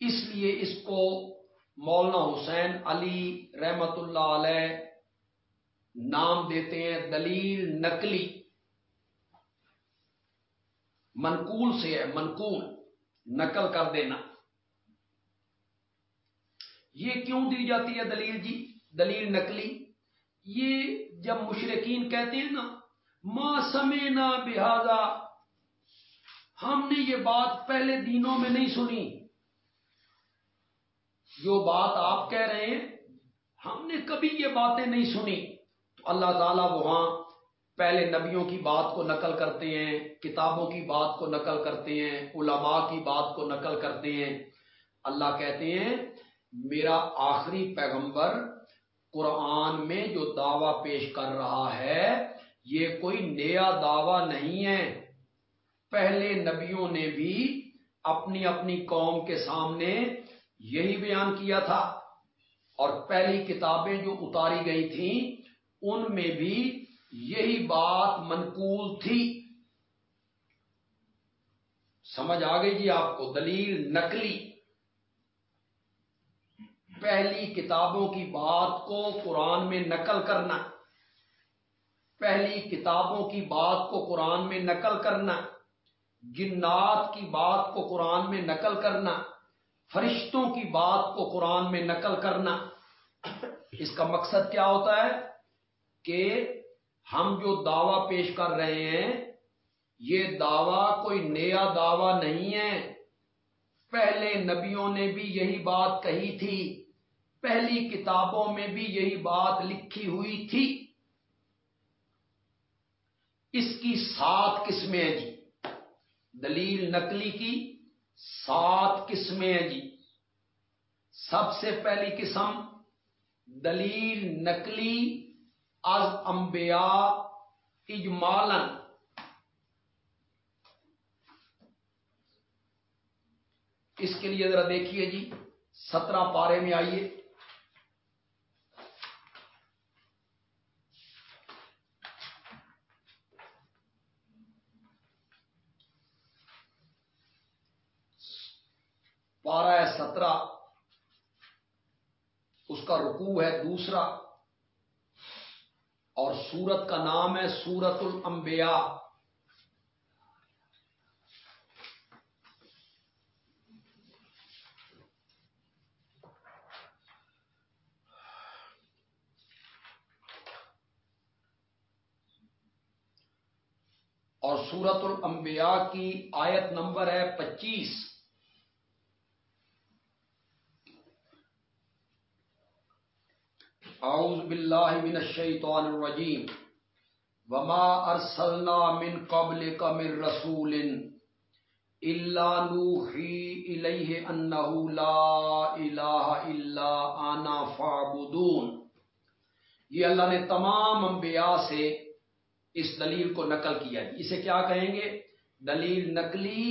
S2: اس لیے اس کو مولانا حسین علی رحمت اللہ علیہ نام دیتے ہیں دلیل نقلی۔ منقول سے ہے، منقول، نقل کر دینا۔ یہ کیوں دی جاتی ہے دلیل جی؟ دلیل نقلی۔ یہ جب مشرقین کہتے ہیں نا ماں سمینا بہذا ہم نے یہ بات پہلے دینوں میں نہیں سنی۔ جو بات آپ کہہ رہے ہیں، ہم نے کبھی یہ باتیں نہیں سنی۔ تو اللہ تعالیٰ وہاں پہلے نبیوں کی بات کو نقل کرتے ہیں، کتابوں کی بات کو نقل کرتے ہیں، علماء کی بات کو نقل کرتے ہیں۔ اللہ کہتے ہیں، میرا آخری پیغمبر قرآن میں جو دعویٰ پیش کر رہا ہے یہ کوئی نیا دعویٰ نہیں ہے۔ پہلے نبیوں نے بھی اپنی اپنی قوم کے سامنے یہی بیان کیا تھا۔ اور پہلی کتابیں جو اتاری گئی تھیں، ان میں بھی یہی بات منقول تھی۔ سمجھ آ گئی جی آپ کو؟ دلیل نقلی۔ پہلی کتابوں کی بات کو قرآن میں نقل کرنا۔ پہلی کتابوں کی بات کو قرآن میں نقل کرنا، جنات کی بات کو قرآن میں نقل کرنا، فرشتوں کی بات کو قرآن میں نقل کرنا۔ اس کا مقصد کیا ہوتا ہے؟ کہ ہم جو دعویٰ پیش کر رہے ہیں، یہ دعویٰ کوئی نیا دعویٰ نہیں ہے۔ پہلے نبیوں نے بھی یہی بات کہی تھی، پہلی کتابوں میں بھی یہی بات لکھی ہوئی تھی۔ اس کی سات قسمیں ہیں جی۔ دلیل نقلی کی، سات قسمیں ہیں جی۔ سب سے پہلی قسم، دلیل نقلی، از انبیاء اجمالن اس کے لیے ذرا دیکھیے جی سترہ پارے میں آئیے۔ پارہ ہے سترہ۔ اس کا رکوع ہے دوسرا۔ اور سورت کا نام ہے سورت الانبیاء۔ اور سورت الانبیاء کی آیت نمبر ہے پچیس۔ اعوذ باللہ من الشیطان الرجیم وما ارسلنا من قبلک من رسول الا نوحی الیہ انہو لا الہ الا انا فعبدون یہ اللہ نے تمام انبیاء سے اس دلیل کو نقل کیا ہے۔ اسے کیا کہیں گے؟ دلیل نقلی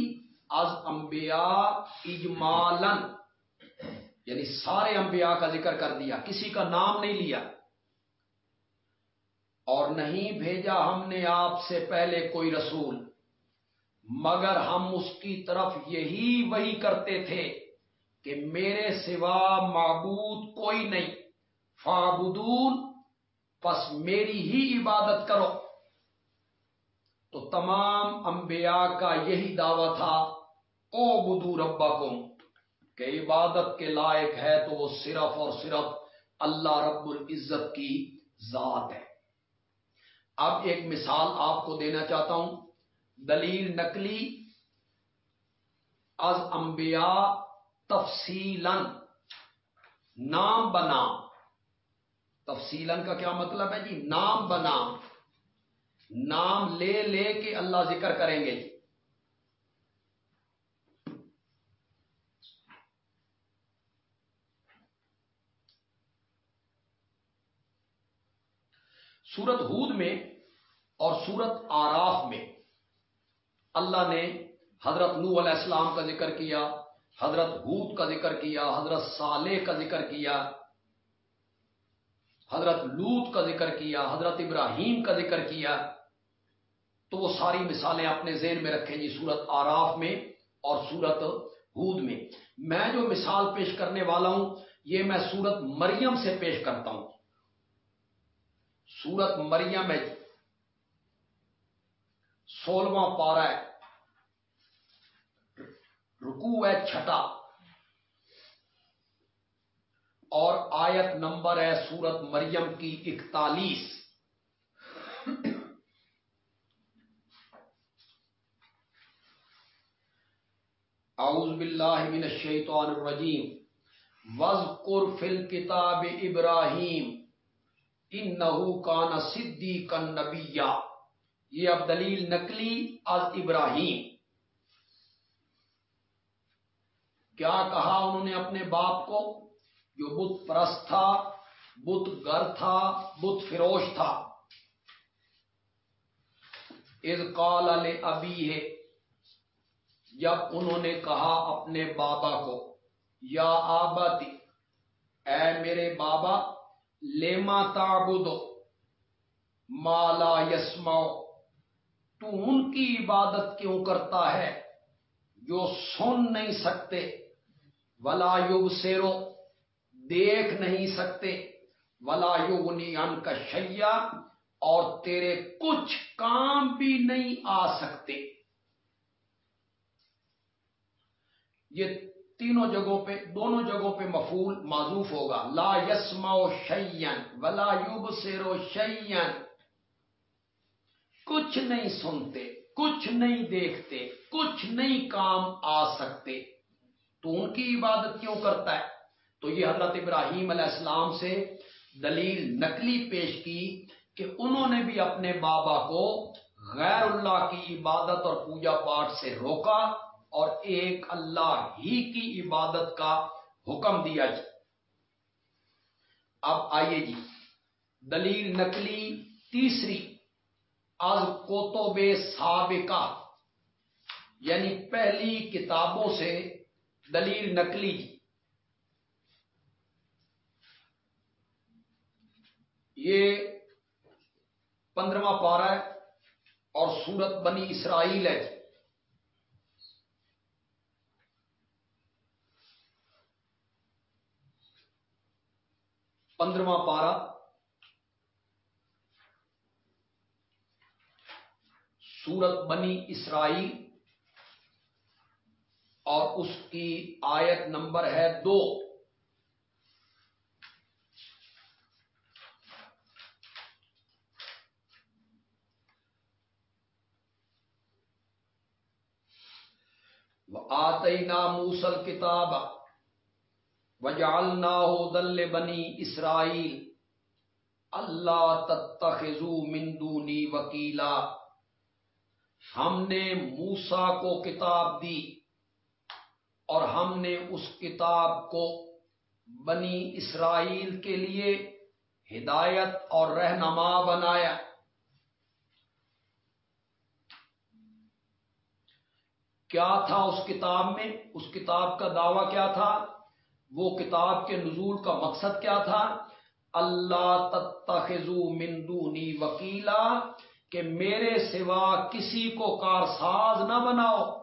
S2: از انبیاء اجمالن یعنی سارے انبیاء کا ذکر کر دیا، کسی کا نام نہیں لیا۔ اور نہیں بھیجا ہم نے آپ سے پہلے کوئی رسول، مگر ہم اس کی طرف یہی وہی کرتے تھے کہ میرے سوا معبود کوئی نہیں۔ فابدون پس میری ہی عبادت کرو۔ تو تمام انبیاء کا یہی دعویٰ تھا او بدو ربا کہ عبادت کے لائق ہے تو وہ صرف اور صرف اللہ رب العزت کی ذات ہے۔ اب ایک مثال آپ کو دینا چاہتا ہوں۔ دلیل نقلی از انبیاء تفصیل نام بنا تفصیل کا کیا مطلب ہے جی؟ نام بنا نام۔ لے لے کے اللہ ذکر کریں گے۔ جی سورت ہود میں اور سورت آراف میں اللہ نے حضرت نو علیہ السلام کا ذکر کیا، حضرت ہود کا ذکر کیا، حضرت صالح کا ذکر کیا، حضرت لوت کا ذکر کیا، حضرت ابراہیم کا ذکر کیا۔ تو وہ ساری مثالیں اپنے ذہن میں رکھیں جی سورت آراف میں اور سورت ہود میں۔ میں جو مثال پیش کرنے والا ہوں، یہ میں سورت مریم سے پیش کرتا ہوں۔ سورت مریم ہے جی۔ سولہواں پارا ہے۔ رکو ہے چھٹا۔ اور آیت نمبر ہے سورت مریم کی اکتالیس۔ اعوذ باللہ من الشیطان الرجیم۔ وذکر فی الکتاب ابراہیم۔ ان نحو کان صدی کن نبیا۔ یہ اب دلیل نقلی از ابراہیم۔ کیا کہا انہوں نے اپنے باپ کو؟ جو بت پرست تھا، بت گر تھا، بت فروش تھا۔ از قال ابھی ہے جب انہوں نے کہا اپنے بابا کو، یا آبادی، اے میرے بابا لیما تعبدو مالا یسما تو ان کی عبادت کیوں کرتا ہے جو سن نہیں سکتے؟ ولا یوگ سیرو دیکھ نہیں سکتے۔ ولا یوگنی ان کا شیا اور تیرے کچھ کام بھی نہیں آ سکتے۔ یہ تینوں جگہوں پہ، دونوں جگہوں پہ مفول معذوف ہوگا۔ لا یسما شیئن ولا یوب سیرو شیئن کچھ نہیں سنتے، کچھ نہیں دیکھتے، کچھ نہیں کام آ سکتے۔ تو ان کی عبادت کیوں کرتا ہے؟ تو یہ حضرت ابراہیم علیہ السلام سے دلیل نقلی پیش کی کہ انہوں نے بھی اپنے بابا کو غیر اللہ کی عبادت اور پوجا پاٹ سے روکا۔ اور ایک اللہ ہی کی عبادت کا حکم دیا جی اب آئیے جی دلیل نقلی تیسری از کوتوب سابقہ۔ یعنی پہلی کتابوں سے دلیل نقلی۔ یہ پندرواں پارہ ہے اور سورت بنی اسرائیل ہے۔ پندرواں پارہ۔ سورت بنی اسرائیل۔ اور اس کی آیت نمبر ہے دو۔ آتے نا موسل کتاب وجالنا ہو دل بنی اسرائیل اللہ تتخذو مندونی وکیلا ہم نے موسا کو کتاب دی اور ہم نے اس کتاب کو بنی اسرائیل کے لیے ہدایت اور رہنما بنایا۔ کیا تھا اس کتاب میں؟ اس کتاب کا دعویٰ کیا تھا؟ وہ کتاب کے نزول کا مقصد کیا تھا؟ اللہ تتخذو مندونی وکیلا، کہ میرے سوا کسی کو کارساز نہ بناؤ۔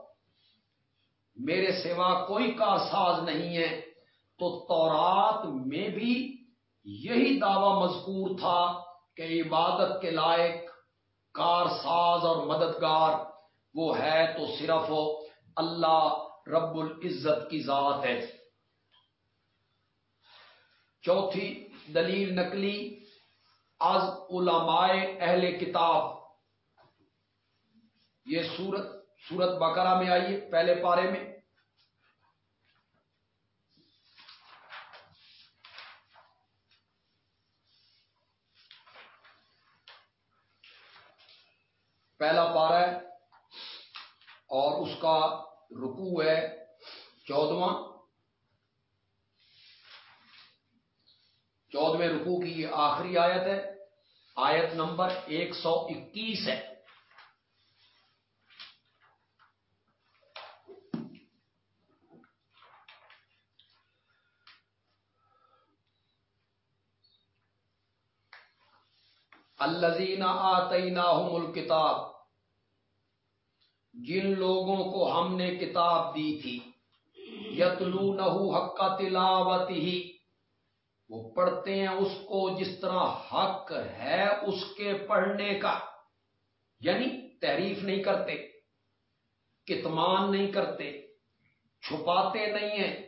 S2: میرے سوا کوئی کارساز نہیں ہے۔ تو تورات میں بھی یہی دعوی مذکور تھا کہ عبادت کے لائق کارساز اور مددگار وہ ہے تو صرف اللہ رب العزت کی ذات ہے۔ چوتھی دلیل نقلی از علماء اہل کتاب۔ یہ سورت سورت بقرہ میں آئیے، پہلے پارے میں۔ پہلا پارا ہے اور اس کا رکو ہے چودواں۔ چودویں کی یہ آخری آیت ہے۔ آیت نمبر ایک سو اکیس ہے۔ الزین آتینا الکتاب، جن لوگوں کو ہم نے کتاب دی تھی یتلو نہ حق تلاوت ہی وہ پڑھتے ہیں اس کو جس طرح حق ہے اس کے پڑھنے کا۔ یعنی تعریف نہیں کرتے، کتمان نہیں کرتے، چھپاتے نہیں ہیں۔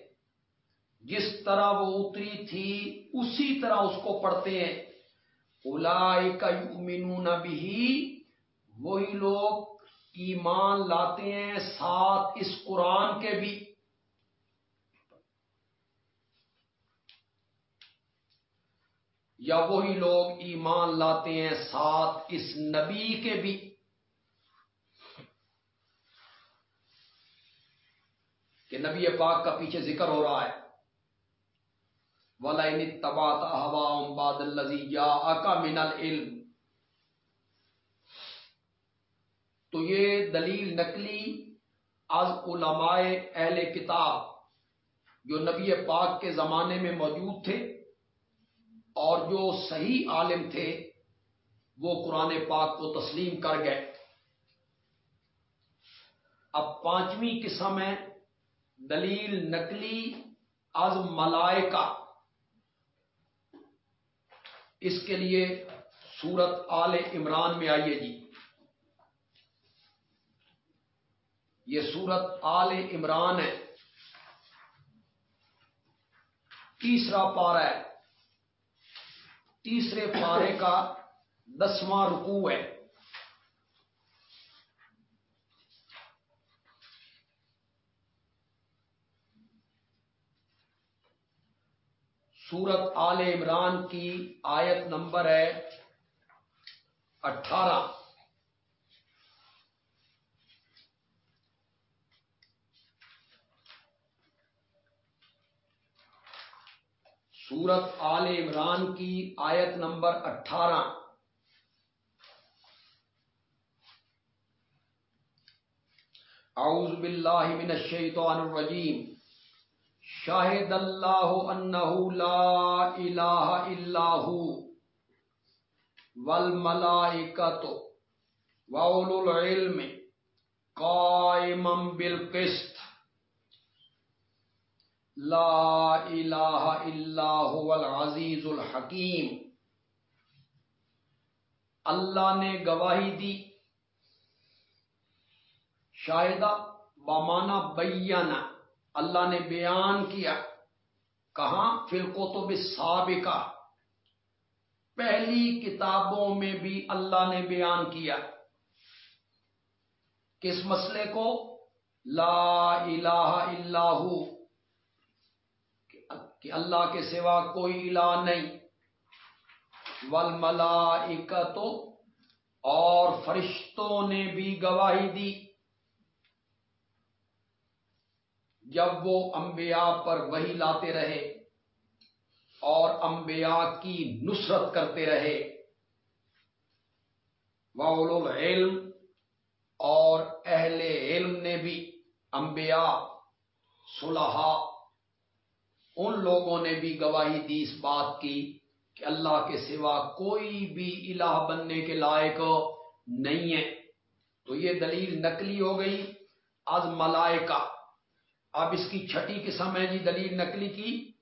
S2: جس طرح وہ اتری تھی، اسی طرح اس کو پڑھتے ہیں۔ کا یؤمنون بھی وہی لوگ ایمان لاتے ہیں ساتھ اس قرآن کے بھی۔ یا وہی لوگ ایمان لاتے ہیں ساتھ اس نبی کے بھی۔ کہ نبی پاک کا پیچھے ذکر ہو رہا ہے۔ ولاد ہوا باد الزیہ اکا من العلم۔ تو یہ دلیل نقلی از علماء اہل کتاب جو نبی پاک کے زمانے میں موجود تھے۔ اور جو صحیح عالم تھے، وہ قرآن پاک کو تسلیم کر گئے۔ اب پانچویں قسم ہے، دلیل نقلی از ملائکہ۔ اس کے لیے سورت آل عمران میں آئیے جی۔ یہ سورت آل عمران ہے۔ تیسرا پارا ہے۔ تیسرے پارے کا دسواں رکوع ہے۔ سورت آل عمران کی آیت نمبر ہے اٹھارہ۔ سورت آل عمران کی آیت نمبر اٹھارہ۔ اعوذ باللہ من الشیطان الرجیم۔ شاہد اللہ انہ لا الہ الا ہو۔ والملائکت واولو العلم قائما بالقسط۔ لا الہ الا هو العزیز الحکیم۔ اللہ نے گواہی دی۔ شاہدہ بامانہ بیانہ۔ اللہ نے بیان کیا۔ کہاں؟ فرقو تو سابقہ پہلی کتابوں میں بھی اللہ نے بیان کیا۔ کس مسئلے کو؟ لا الہ الا ہو کہ اللہ کے سوا کوئی الہ نہیں۔ ول ملا تو اور فرشتوں نے بھی گواہی دی۔ جب وہ انبیاء پر وہی لاتے رہے اور انبیاء کی نصرت کرتے رہے وہ علم اور اہل علم نے بھی انبیاء، صلحاء ان لوگوں نے بھی گواہی دی اس بات کی کہ اللہ کے سوا کوئی بھی الہ بننے کے لائق نہیں ہے۔ تو یہ دلیل نقلی ہو گئی از ملائکہ۔ اب اس کی چھٹی قسم ہے جی دلیل نقلی کی۔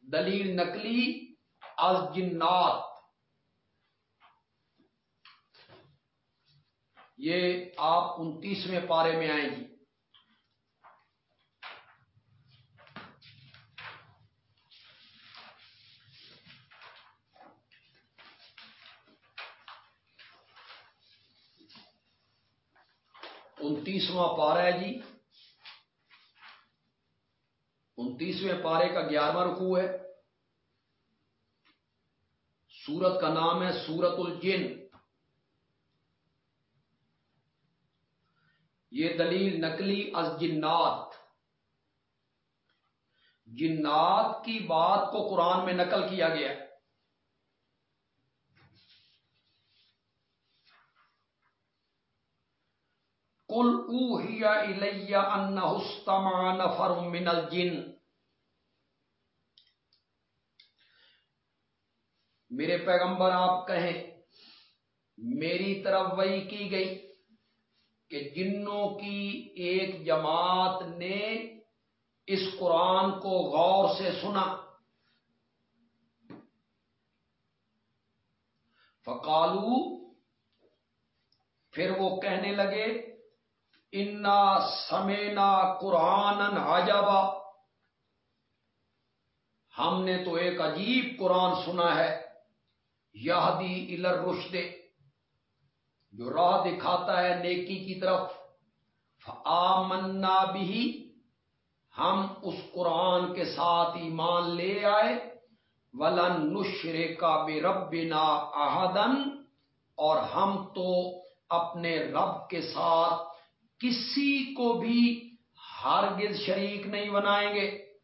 S2: دلیل نقلی از جنات۔ یہ آپ انتیسویں پارے میں آئیں جی انتیسواں پارا ہے جی۔ انتیسویں پارے کا گیارہواں رکوع ہے۔ سورت کا نام ہے سورت الجن۔ یہ دلیل نقلی از جنات۔ جنات کی بات کو قرآن میں نقل کیا گیا۔ ہے کل الیہ انستما نفر من الجن. میرے پیغمبر، آپ کہیں، میری طرف وہی کی گئی کہ جنوں کی ایک جماعت نے اس قرآن کو غور سے سنا۔ فقالو، پھر وہ کہنے لگے انا سمینا قرآن عجبا۔ ہم نے تو ایک عجیب قرآن سنا ہے۔ یادی الر رشتے جو راہ دکھاتا ہے نیکی کی طرف۔ آمنا بھی ہم اس قرآن کے ساتھ ایمان لے آئے۔ ولن نشرے کا بے رب احدن اور ہم تو اپنے رب کے ساتھ کسی کو بھی ہرگز شریک نہیں بنائیں گے۔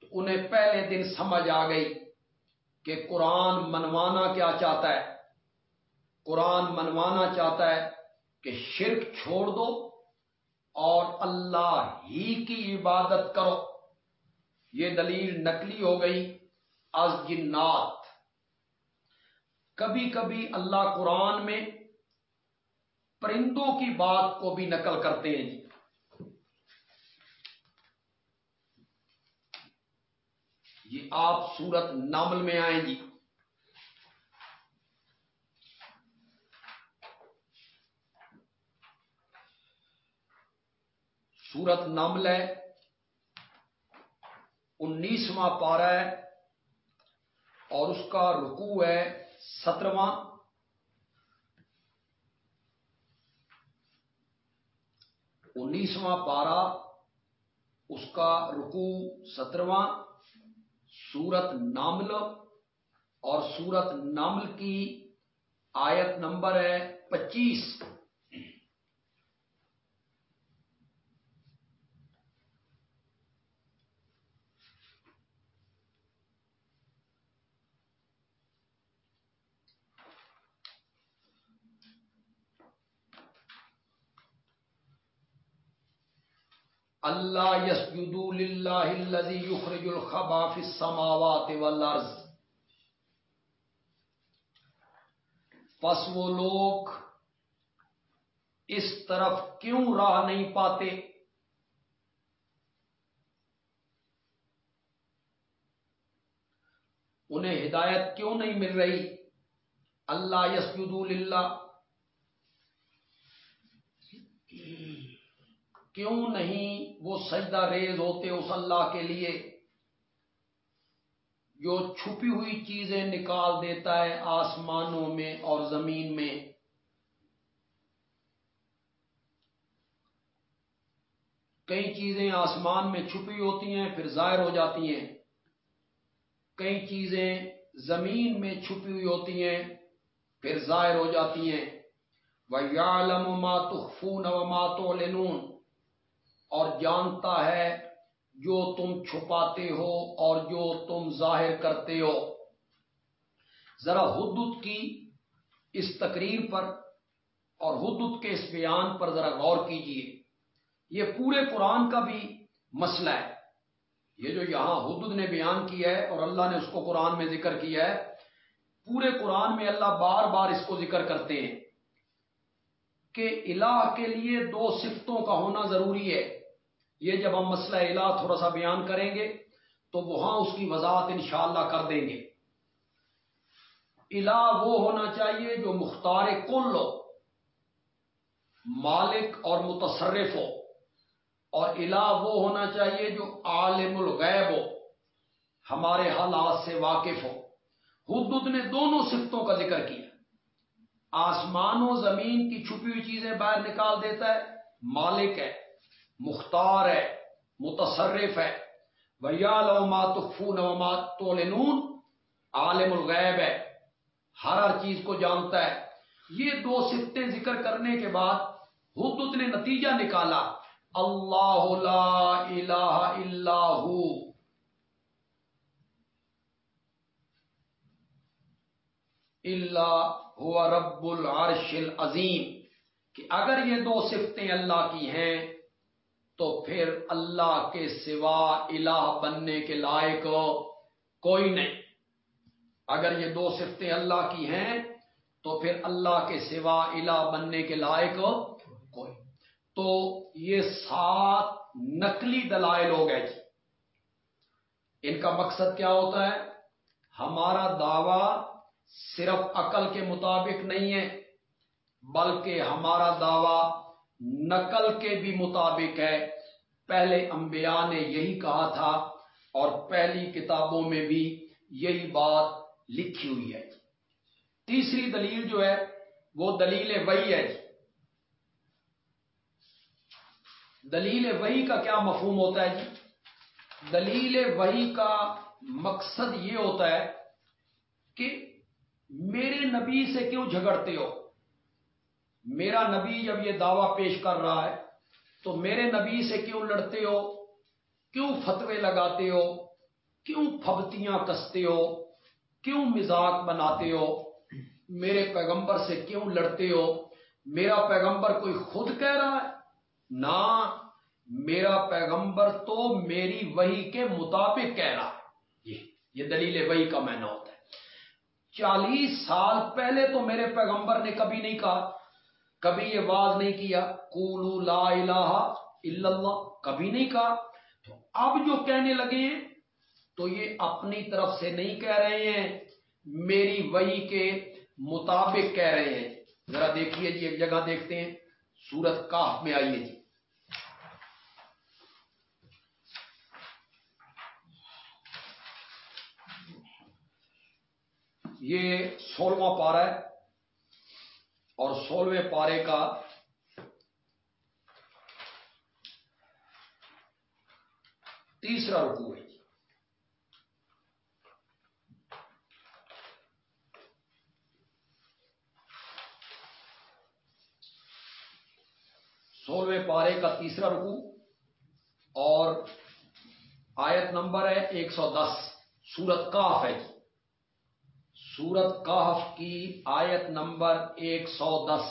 S2: تو انہیں پہلے دن سمجھ آ گئی کہ قرآن منوانا کیا چاہتا ہے۔ قرآن منوانا چاہتا ہے کہ شرک چھوڑ دو اور اللہ ہی کی عبادت کرو۔ یہ دلیل نقلی ہو گئی از جنات۔ کبھی کبھی اللہ قرآن میں پرندوں کی بات کو بھی نقل کرتے ہیں جی۔ یہ آپ سورت نامل میں آئیں جی۔ سورت نامل ہے، انیسواں پارا ہے اور اس کا رکوع ہے سترواں۔ انیسواں پارا اس کا رکوع سترواں، سورت نامل اور سورت نامل کی آیت نمبر ہے پچیس۔ اللہ الذي يخرج الخبا في السماوات والارض۔ پس وہ لوگ اس طرف کیوں راہ نہیں پاتے؟ انہیں ہدایت کیوں نہیں مل رہی؟ اللہ یسجد للہ کیوں نہیں وہ سجدہ ریز ہوتے اس اللہ کے لیے؟ جو چھپی ہوئی چیزیں نکال دیتا ہے آسمانوں میں اور زمین میں۔ کئی چیزیں آسمان میں چھپی ہوتی ہیں، پھر ظاہر ہو جاتی ہیں۔ کئی چیزیں زمین میں چھپی ہوئی ہوتی ہیں، پھر ظاہر ہو جاتی ہیں۔ وہ یا لم تخفون و ماتو اور جانتا ہے جو تم چھپاتے ہو اور جو تم ظاہر کرتے ہو۔ ذرا حدت کی اس تقریر پر اور حدت کے اس بیان پر ذرا غور کیجیے۔ یہ پورے قرآن کا بھی مسئلہ ہے۔ یہ جو یہاں حدود نے بیان کیا ہے اور اللہ نے اس کو قرآن میں ذکر کیا ہے، پورے قرآن میں اللہ بار بار اس کو ذکر کرتے ہیں کہ الہ کے لیے دو صفتوں کا ہونا ضروری ہے۔ یہ جب ہم مسئلہ الہ تھوڑا سا بیان کریں گے تو وہاں اس کی وضاحت انشاءاللہ کر دیں گے۔ الہ وہ ہونا چاہیے جو مختار کل ہو، مالک اور متصرف ہو۔ اور الہ وہ ہونا چاہیے جو عالم الغیب ہو، ہمارے حالات سے واقف ہو۔ حدود نے دونوں صفتوں کا ذکر کیا۔ آسمان و زمین کی چھپی ہوئی چیزیں باہر نکال دیتا ہے، مالک ہے۔ مختار ہے، متصرف ہے۔ ویا لو ماتخون و مات عالم الغیب ہے۔ ہر ہر چیز کو جانتا ہے۔ یہ دو سفتیں ذکر کرنے کے بعد حدت نے نتیجہ نکالا۔ اللہ لا الہ الا ہو۔ اللہ ہوا رب العرش العظیم۔ کہ اگر یہ دو صفتیں اللہ کی ہیں تو پھر اللہ کے سوا الہ بننے کے لائق کوئی نہیں۔ اگر یہ دو صفتیں اللہ کی ہیں، تو پھر اللہ کے سوا الہ بننے کے لائق کوئی۔ تو یہ سات نقلی دلائل ہو گئے جی۔ ان کا مقصد کیا ہوتا ہے؟ ہمارا دعوی صرف عقل کے مطابق نہیں ہے، بلکہ ہمارا دعوی نقل کے بھی مطابق ہے۔ پہلے انبیاء نے یہی کہا تھا اور پہلی کتابوں میں بھی یہی بات لکھی ہوئی ہے۔ تیسری دلیل جو ہے، وہ دلیل وہی ہے۔ دلیل وہی کا کیا مفہوم ہوتا ہے جی؟ دلیل وہی کا مقصد یہ ہوتا ہے کہ میرے نبی سے کیوں جھگڑتے ہو؟ میرا نبی جب یہ دعویٰ پیش کر رہا ہے، تو میرے نبی سے کیوں لڑتے ہو؟ کیوں فتوے لگاتے ہو؟ کیوں پھبتیاں کستے ہو؟ کیوں مزاق بناتے ہو؟ میرے پیغمبر سے کیوں لڑتے ہو؟ میرا پیغمبر کوئی خود کہہ رہا ہے؟ نہ، میرا پیغمبر تو میری وہی کے مطابق کہہ رہا ہے۔ یہ دلیل وہی کا مینا ہوتا ہے۔ چالیس سال پہلے تو میرے پیغمبر نے کبھی نہیں کہا۔ کبھی یہ واز نہیں کیا کولو لا الہ الا اللہ، کبھی نہیں کہا۔ تو اب جو کہنے لگے ہیں، تو یہ اپنی طرف سے نہیں کہہ رہے ہیں، میری وہی کے مطابق کہہ رہے ہیں۔ ذرا دیکھیے جی ایک جگہ دیکھتے ہیں، سورت کاف میں آئیے جی۔ یہ سولہواں پارا ہے۔ اور سولہویں پارے کا تیسرا رکو ہے۔ سولہویں پارے کا تیسرا رکو اور آیت نمبر ہے ایک سو دس، سورت کاف ہے۔ سورت کاف کی آیت نمبر ایک سو دس۔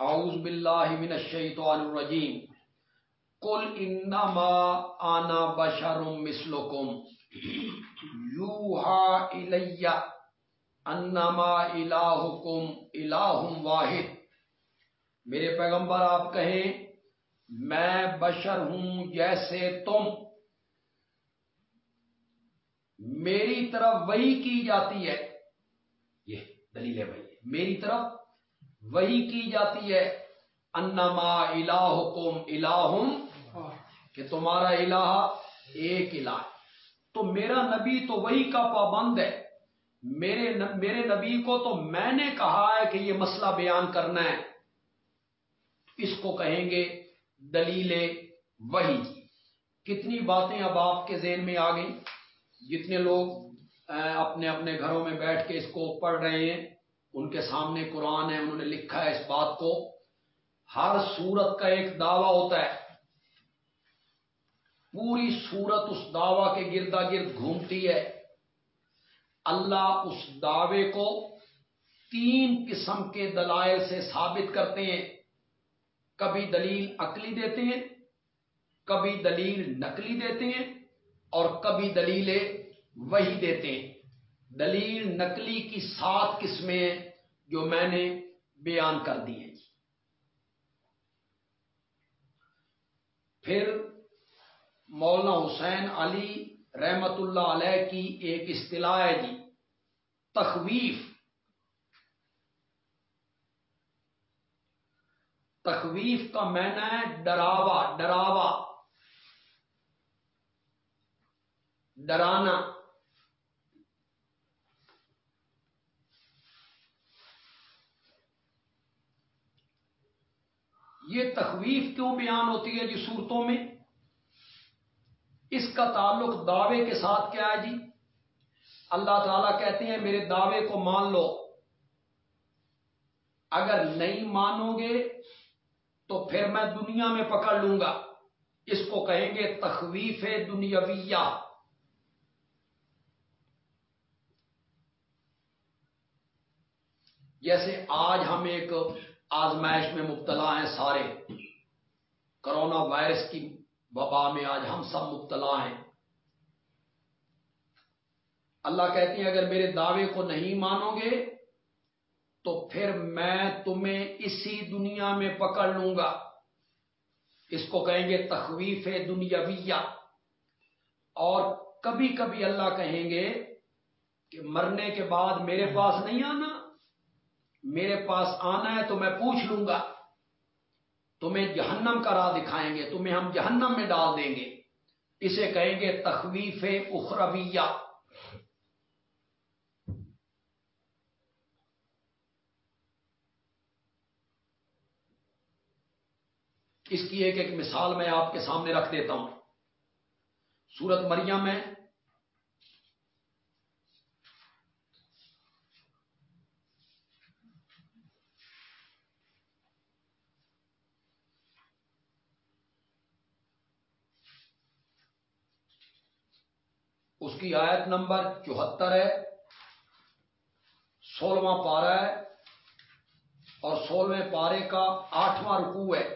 S2: اعوذ باللہ من الشیطان الرجیم۔ کل انما آنا بشر مثلکم۔ یوہا الیہ انما الہکم الہم واحد۔ میرے پیغمبر آپ کہیں، میں بشر ہوں جیسے تم۔ میری طرف وہی کی جاتی ہے، یہ دلیل ہے بھائی، میری طرف وہی کی جاتی ہے، انما الہکم الہم، کہ تمہارا الہ ایک الہ ہے۔ تو میرا نبی تو وہی کا پابند ہے۔ میرے میرے نبی کو تو میں نے کہا ہے کہ یہ مسئلہ بیان کرنا ہے۔ اس کو کہیں گے دلیل وہی کتنی باتیں اب آپ کے ذہن میں آ گئی جتنے لوگ اپنے اپنے گھروں میں بیٹھ کے اس کو پڑھ رہے ہیں، ان کے سامنے قرآن ہے، انہوں نے لکھا ہے اس بات کو، ہر سورت کا ایک دعویٰ ہوتا ہے۔ پوری سورت اس دعوی کے گردا گرد گھومتی ہے۔ اللہ اس دعوے کو تین قسم کے دلائل سے ثابت کرتے ہیں۔ کبھی دلیل عقلی دیتے ہیں، کبھی دلیل نقلی دیتے ہیں اور کبھی دلیلیں وہی دیتے ہیں۔ دلیل نقلی کی سات قسمیں جو میں نے بیان کر دی ہیں۔ پھر مولانا حسین علی رحمت اللہ علیہ کی ایک اصطلاح ہے جی تخویف۔ تخویف کا مینا ہے ڈراوا ڈراوا۔ ڈرانا۔ یہ تخویف کیوں بیان ہوتی ہے جی صورتوں میں؟ اس کا تعلق دعوے کے ساتھ کیا ہے جی؟ اللہ تعالی کہتے ہیں میرے دعوے کو مان لو۔ اگر نہیں مانو گے تو پھر میں دنیا میں پکڑ لوں گا۔ اس کو کہیں گے تخویف دنیاویہ۔ جیسے آج ہم ایک آزمائش میں مبتلا ہیں سارے۔ کرونا وائرس کی وبا میں آج ہم سب مبتلا ہیں۔ اللہ کہتے ہیں، اگر میرے دعوے کو نہیں مانو گے تو پھر میں تمہیں اسی دنیا میں پکڑ لوں گا۔ اس کو کہیں گے تخویف دنیاویہ۔ اور کبھی کبھی اللہ کہیں گے کہ مرنے کے بعد میرے پاس نہیں آنا۔ میرے پاس آنا ہے تو میں پوچھ لوں گا۔ تمہیں جہنم کا راہ دکھائیں گے، تمہیں ہم جہنم میں ڈال دیں گے۔ اسے کہیں گے تخویف اخرویہ۔ اس کی ایک ایک مثال میں آپ کے سامنے رکھ دیتا ہوں۔ سورت مریم میں اس کی آیت نمبر چوہتر ہے، سولہواں پارہ ہے اور سولہویں پارے کا آٹھواں رکوع ہے۔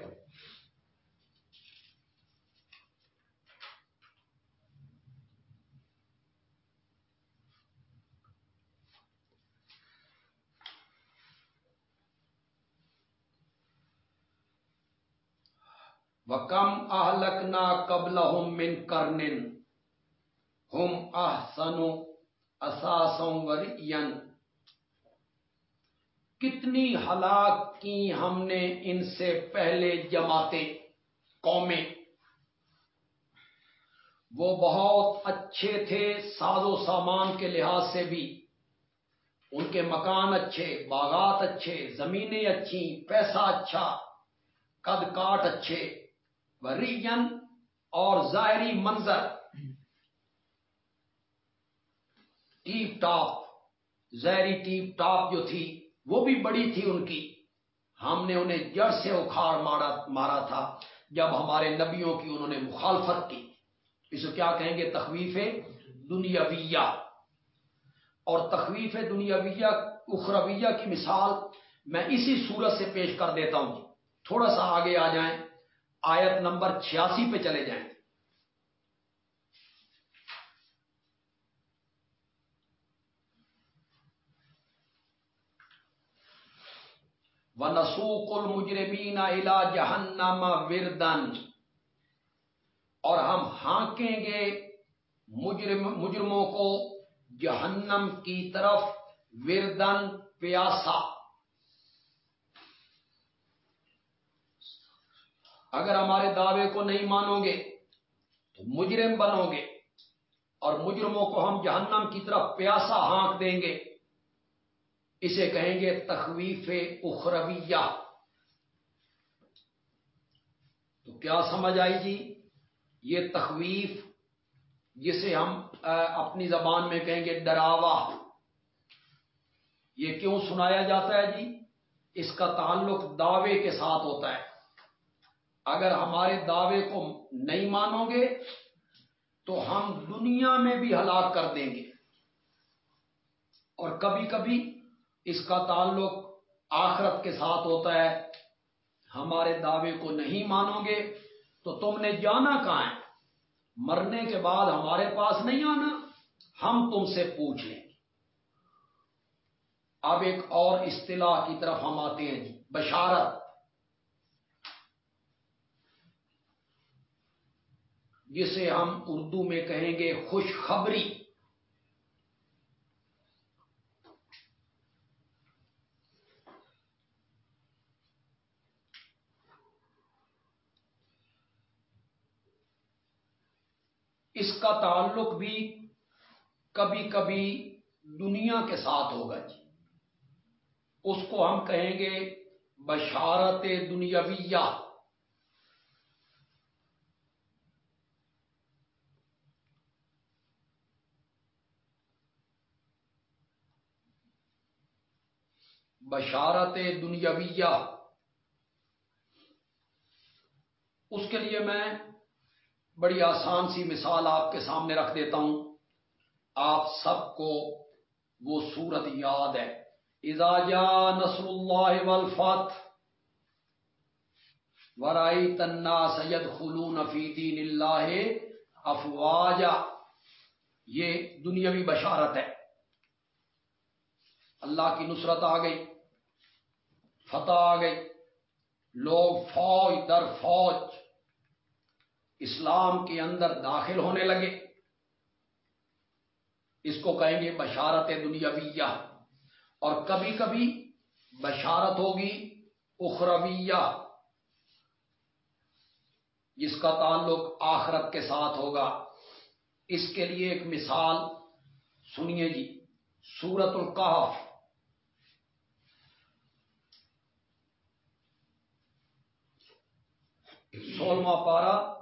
S2: وکم اہلکنا قبل ہم من کرن ہم احسن اساسوں ورین کتنی ہلاک کی ہم نے ان سے پہلے جماعتیں، قومیں۔ وہ بہت اچھے تھے ساز و سامان کے لحاظ سے بھی۔ ان کے مکان اچھے، باغات اچھے، زمینیں اچھی، پیسہ اچھا قد کاٹ اچھے۔ ورین اور ظاہری منظر۔ ٹیپ ٹاپ ظاہری ٹیپ ٹاپ جو تھی، وہ بھی بڑی تھی ان کی۔ ہم نے انہیں جڑ سے اکھاڑ مارا مارا تھا۔ جب ہمارے نبیوں کی انہوں نے مخالفت کی۔ اسے کیا کہیں گے؟ تخویف دنیاویہ۔ اور تخویف دنیاویہ، اخرویہ کی مثال میں اسی صورت سے پیش کر دیتا ہوں۔ تھوڑا سا آگے آ جائیں۔ آیت نمبر چھیاسی پہ چلے جائیں۔ و نسوق المجرمین الا جہنم وردن اور ہم ہانکیں گے مجرم مجرموں کو جہنم کی طرف وردن پیاسا۔ اگر ہمارے دعوے کو نہیں مانو گے تو مجرم بنو گے اور مجرموں کو ہم جہنم کی طرف پیاسا ہانک دیں گے۔ اسے کہیں گے تخویف اخرویہ۔ تو کیا سمجھ آئی جی؟ یہ تخویف جسے ہم اپنی زبان میں کہیں گے ڈراوا۔ یہ کیوں سنایا جاتا ہے جی؟ اس کا تعلق دعوے کے ساتھ ہوتا ہے۔ اگر ہمارے دعوے کو نہیں مانو گے، تو ہم دنیا میں بھی ہلاک کر دیں گے۔ اور کبھی کبھی اس کا تعلق آخرت کے ساتھ ہوتا ہے۔ ہمارے دعوے کو نہیں مانو گے تو تم نے جانا کہاں ہے؟ مرنے کے بعد ہمارے پاس نہیں آنا، ہم تم سے پوچھ لیں گے۔ اب ایک اور اصطلاح کی طرف ہم آتے ہیں جی بشارت۔ جسے ہم اردو میں کہیں گے خوشخبری۔ اس کا تعلق بھی کبھی کبھی دنیا کے ساتھ ہوگا جی۔ اس کو ہم کہیں گے بشارت دنیاویہ۔ بشارت دنیاویہ۔ اس کے لیے میں بڑی آسان سی مثال آپ کے سامنے رکھ دیتا ہوں۔ آپ سب کو وہ صورت یاد ہے۔ جا نصر اللہ ولفت ورائی تنا سید خلون دین اللہ افواجا۔ یہ دنیاوی بشارت ہے۔ اللہ کی نصرت آ گئی، فتح آ گئی۔ لوگ فوج در فوج اسلام کے اندر داخل ہونے لگے۔ اس کو کہیں گے بشارت دنیاویہ۔ اور کبھی کبھی بشارت ہوگی اخرویہ، جس کا تعلق آخرت کے ساتھ ہوگا۔ اس کے لیے ایک مثال سنیے جی سورت القحف۔ سولہواں پارا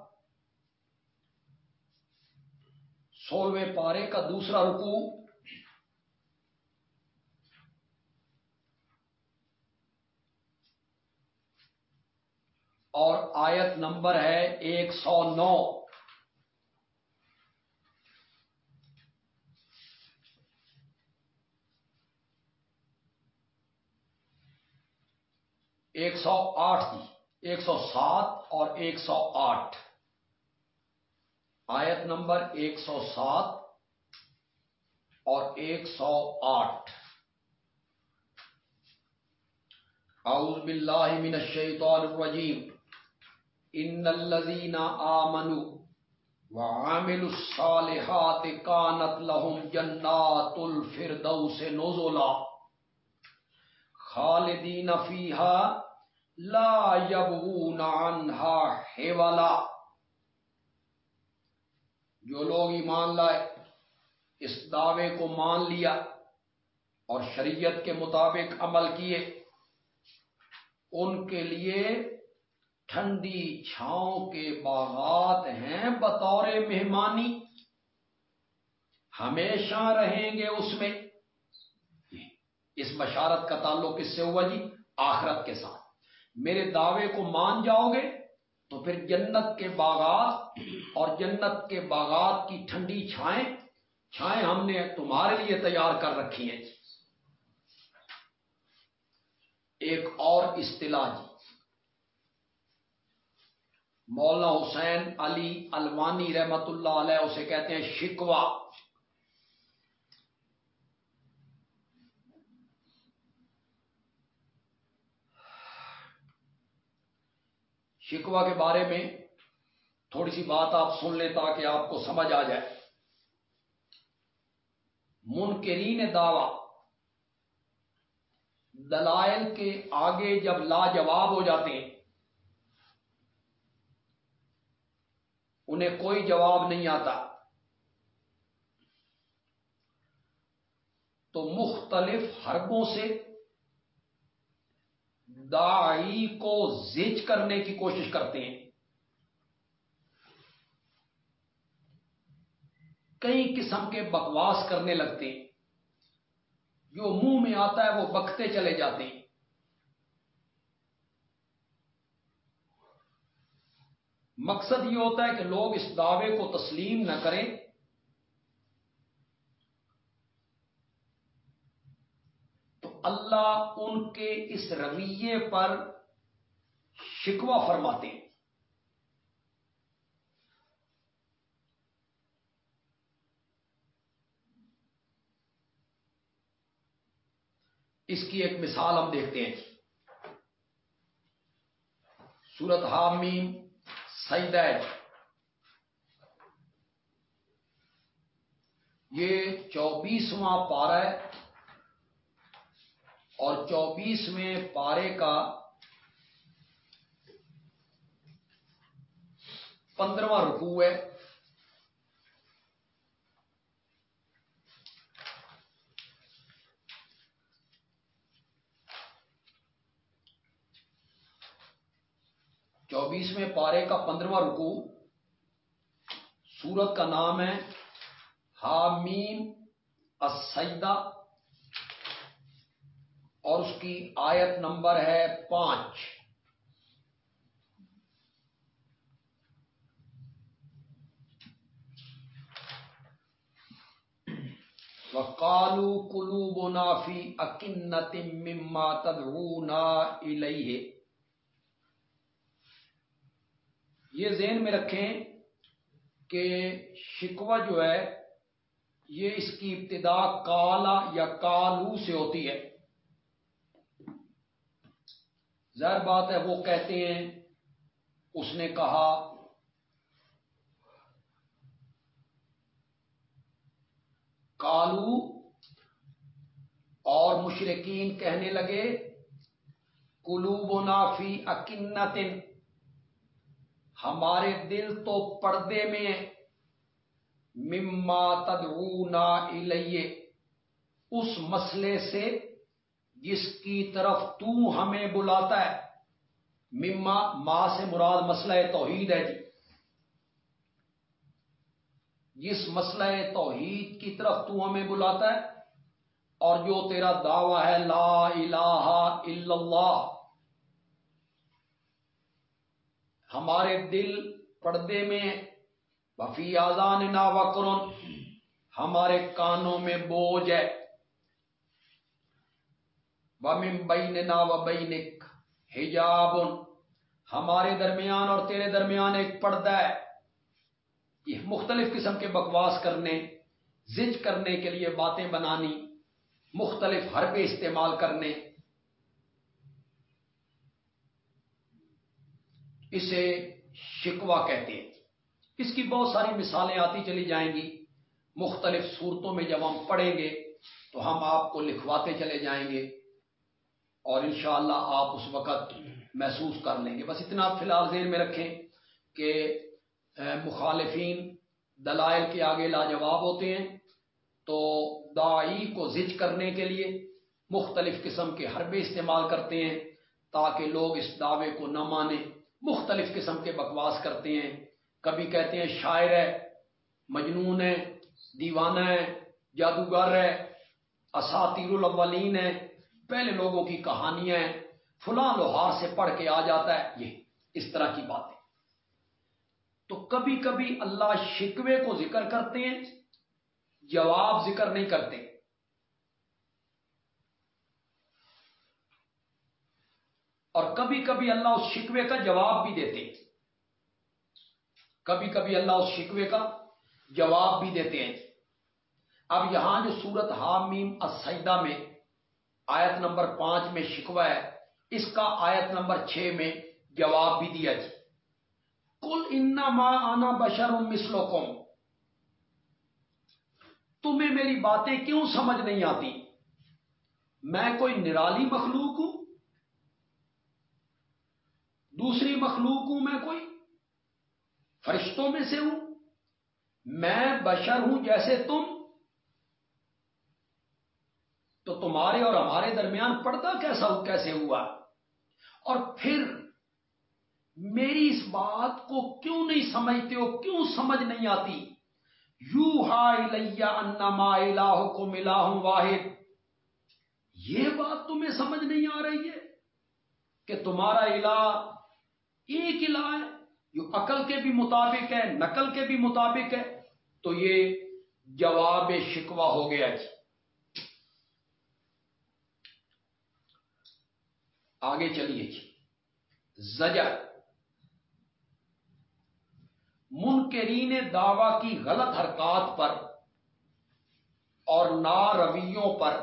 S2: سولہویں پارے کا دوسرا رکو اور آیت نمبر ہے ایک سو نو۔ ایک سو آٹھ ایک سو سات اور ایک سو آٹھ۔ آیت نمبر ایک سو سات اور ایک سو آٹھ۔ اعوذ باللہ من الشیطان الرجیم۔ ان الذين آمنوا وعملوا الصالحات كانت لهم جنات الفردوس نزلا خالدین فيها لا يبغون عنها حولا۔ جو لوگ ایمان لائے، اس دعوے کو مان لیا اور شریعت کے مطابق عمل کیے، ان کے لیے ٹھنڈی چھاؤں کے باغات ہیں بطور مہمانی۔ ہمیشہ رہیں گے اس میں۔ اس بشارت کا تعلق کس سے ہوا جی آخرت کے ساتھ۔ میرے دعوے کو مان جاؤ گے تو پھر جنت کے باغات اور جنت کے باغات کی ٹھنڈی چھائیں چھائیں ہم نے تمہارے لیے تیار کر رکھی ہیں۔ ایک اور اصطلاح جی۔ مولانا حسین علی الوانی رحمت اللہ علیہ اسے کہتے ہیں شکوا شکوا کے بارے میں تھوڑی سی بات آپ سن لیں تاکہ آپ کو سمجھ آ جائے۔ منکرین دعوی۔ دلائل کے آگے جب لاجواب ہو جاتے ہیں، انہیں کوئی جواب نہیں آتا۔ تو مختلف حربوں سے دائی کو زج کرنے کی کوشش کرتے ہیں۔ کئی قسم کے بکواس کرنے لگتے ہیں۔ جو منہ میں آتا ہے وہ بکتے چلے جاتے ہیں۔ مقصد یہ ہوتا ہے کہ لوگ اس دعوے کو تسلیم نہ کریں تو اللہ ان کے اس رویے پر شکوا فرماتے ہیں۔ اس کی ایک مثال ہم دیکھتے ہیں۔ سورت حامیم سعید یہ چوبیسواں پارا ہے۔ اور چوبیسویں پارے کا پندرواں رکوع ہے۔ چوبیسویں پارے کا پندرواں رکو سورت کا نام ہے حامیم السیدہ اور اس کی آیت نمبر ہے پانچ۔ وکالو کلو بنافی اکنت مما تدعونا الیہ۔ یہ ذہن میں رکھیں کہ شکوہ جو ہے، یہ اس کی ابتدا کالا یا کالو سے ہوتی ہے۔ ظاہر بات ہے، وہ کہتے ہیں، اس نے کہا کالو اور مشرقین کہنے لگے کلو بنافی اکنتن، ہمارے دل تو پردے میں مما تدعونا الیہ، اس مسئلے سے جس کی طرف تو ہمیں بلاتا ہے۔ مما، ماں سے مراد مسئلہ توحید ہے جی۔ جس مسئلہ توحید کی طرف تو ہمیں بلاتا ہے، اور جو تیرا دعویٰ ہے، لا الہ الا اللہ، ہمارے دل پردے میں وفی آزان نا وکرن ہمارے کانوں میں بوجھ ہے۔ ومن بین نا و بینک حجاب۔ ہمارے درمیان اور تیرے درمیان ایک پردہ ہے۔ یہ مختلف قسم کے بکواس کرنے زج کرنے کے لیے باتیں بنانی، مختلف حربے استعمال کرنے۔ اسے شکوا کہتے ہیں۔ اس کی بہت ساری مثالیں آتی چلی جائیں گی۔ مختلف صورتوں میں جب ہم پڑھیں گے تو ہم آپ کو لکھواتے چلے جائیں گے۔ اور انشاءاللہ اللہ آپ اس وقت محسوس کر لیں گے۔ بس اتنا فی الحال ذہن میں رکھیں کہ مخالفین دلائل کے آگے لاجواب ہوتے ہیں۔ تو دائی کو زج کرنے کے لیے مختلف قسم کے حربے استعمال کرتے ہیں تاکہ لوگ اس دعوے کو نہ مانیں۔ مختلف قسم کے بکواس کرتے ہیں۔ کبھی کہتے ہیں شاعر ہے، مجنون ہے، دیوانہ ہے، جادوگر ہے اساتیر الاولین ہے پہلے لوگوں کی کہانیاں فلاں لوہار سے پڑھ کے آ جاتا ہے، یہ اس طرح کی باتیں۔ تو کبھی کبھی اللہ شکوے کو ذکر کرتے ہیں، جواب ذکر نہیں کرتے۔ اور کبھی کبھی اللہ اس شکوے کا جواب بھی دیتے ہیں۔ کبھی کبھی اللہ اس شکوے کا جواب بھی دیتے ہیں۔ اب یہاں جو سورت حامیم السجدہ میں آیت نمبر پانچ میں شکوہ ہے۔ اس کا آیت نمبر چھ میں جواب بھی دیا جی۔ کل انا ماں آنا بشر مسلو تمہیں میری باتیں کیوں سمجھ نہیں آتی؟ میں کوئی نرالی مخلوق ہوں؟ دوسری مخلوق ہوں میں کوئی؟ فرشتوں میں سے ہوں؟ میں بشر ہوں جیسے تم؟ تو تمہارے اور ہمارے درمیان پردہ کیسا کیسے ہوا؟ اور پھر میری اس بات کو کیوں نہیں سمجھتے ہو؟ کیوں سمجھ نہیں آتی؟ یو ہا لیا انما الہ کو ملا ہوں واحد۔ یہ بات تمہیں سمجھ نہیں آ رہی ہے کہ تمہارا الہ ایک الہ ہے جو عقل کے بھی مطابق ہے، نقل کے بھی مطابق ہے، تو یہ جواب شکوا ہو گیا جی آگے چلیے جی۔ زجر۔ منکرین دعوی کی غلط حرکات پر اور نا رویوں پر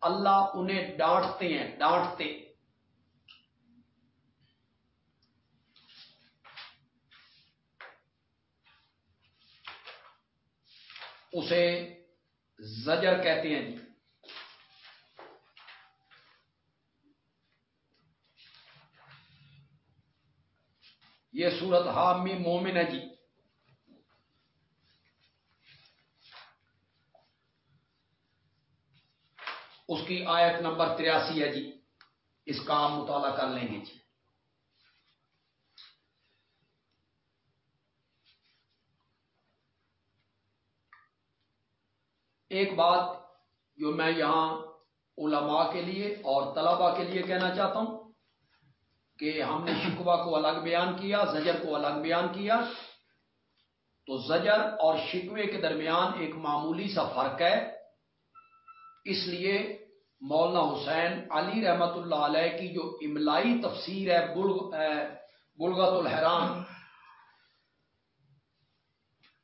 S2: اللہ انہیں ڈانٹتے ہیں، ڈانٹتے۔ اسے زجر کہتے ہیں۔ جی یہ سورت حامی مومن ہے جی۔ اس کی آیت نمبر تریاسی ہے جی۔ اس کا ہم مطالعہ کر لیں گے جی۔ ایک بات جو میں یہاں علماء کے لیے اور طلبا کے لیے کہنا چاہتا ہوں کہ ہم نے شکوا کو الگ بیان کیا، زجر کو الگ بیان کیا۔ تو زجر اور شکوے کے درمیان ایک معمولی سا فرق ہے۔ اس لیے مولانا حسین علی رحمت اللہ علیہ کی جو املائی تفسیر ہے بلغت الحرام،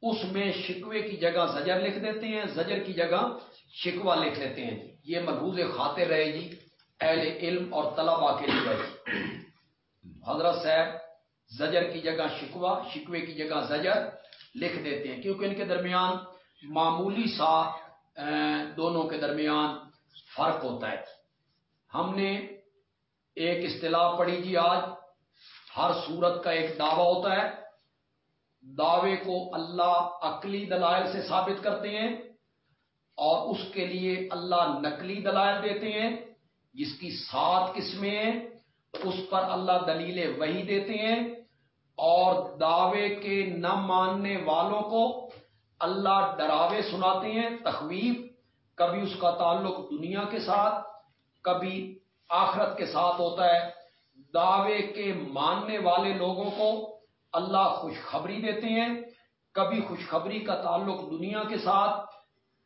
S2: اس میں شکوے کی جگہ زجر لکھ دیتے ہیں، زجر کی جگہ شکوا لکھ لیتے ہیں۔ یہ محبوظ خاطر رہے جی اہل علم اور طلبا کے لیے۔ حضرت صاحب زجر کی جگہ شکوا شکوے کی جگہ زجر لکھ دیتے ہیں۔ کیونکہ ان کے درمیان معمولی سا دونوں کے درمیان فرق ہوتا ہے۔ ہم نے ایک اصطلاح پڑھی جی آج، ہر صورت کا ایک دعویٰ ہوتا ہے۔ دعوے کو اللہ عقلی دلائل سے ثابت کرتے ہیں اور اس کے لیے اللہ نقلی دلائل دیتے ہیں۔ جس کی سات قسمیں ہیں اس پر اللہ دلیل وہی دیتے ہیں اور دعوے کے نہ ماننے والوں کو اللہ ڈراوے سناتے ہیں، تخویف، کبھی اس کا تعلق دنیا کے ساتھ، کبھی آخرت کے ساتھ ہوتا ہے۔ دعوے کے ماننے والے لوگوں کو اللہ خوشخبری دیتے ہیں، کبھی خوشخبری کا تعلق دنیا کے ساتھ،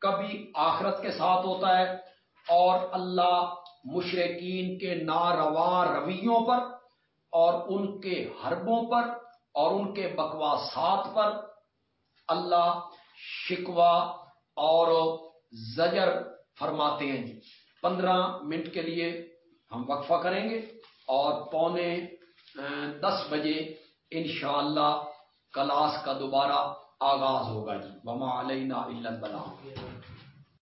S2: کبھی آخرت کے ساتھ ہوتا ہے اور اللہ مشرقین کے ناروا رویوں پر اور ان کے حربوں پر اور ان کے بکواسات پر اللہ شکوا اور زجر فرماتے ہیں جی۔ پندرہ منٹ کے لیے ہم وقفہ کریں گے اور پونے دس بجے انشاءاللہ کلاس کا دوبارہ آغاز ہوگا جی۔ وما علینا البلا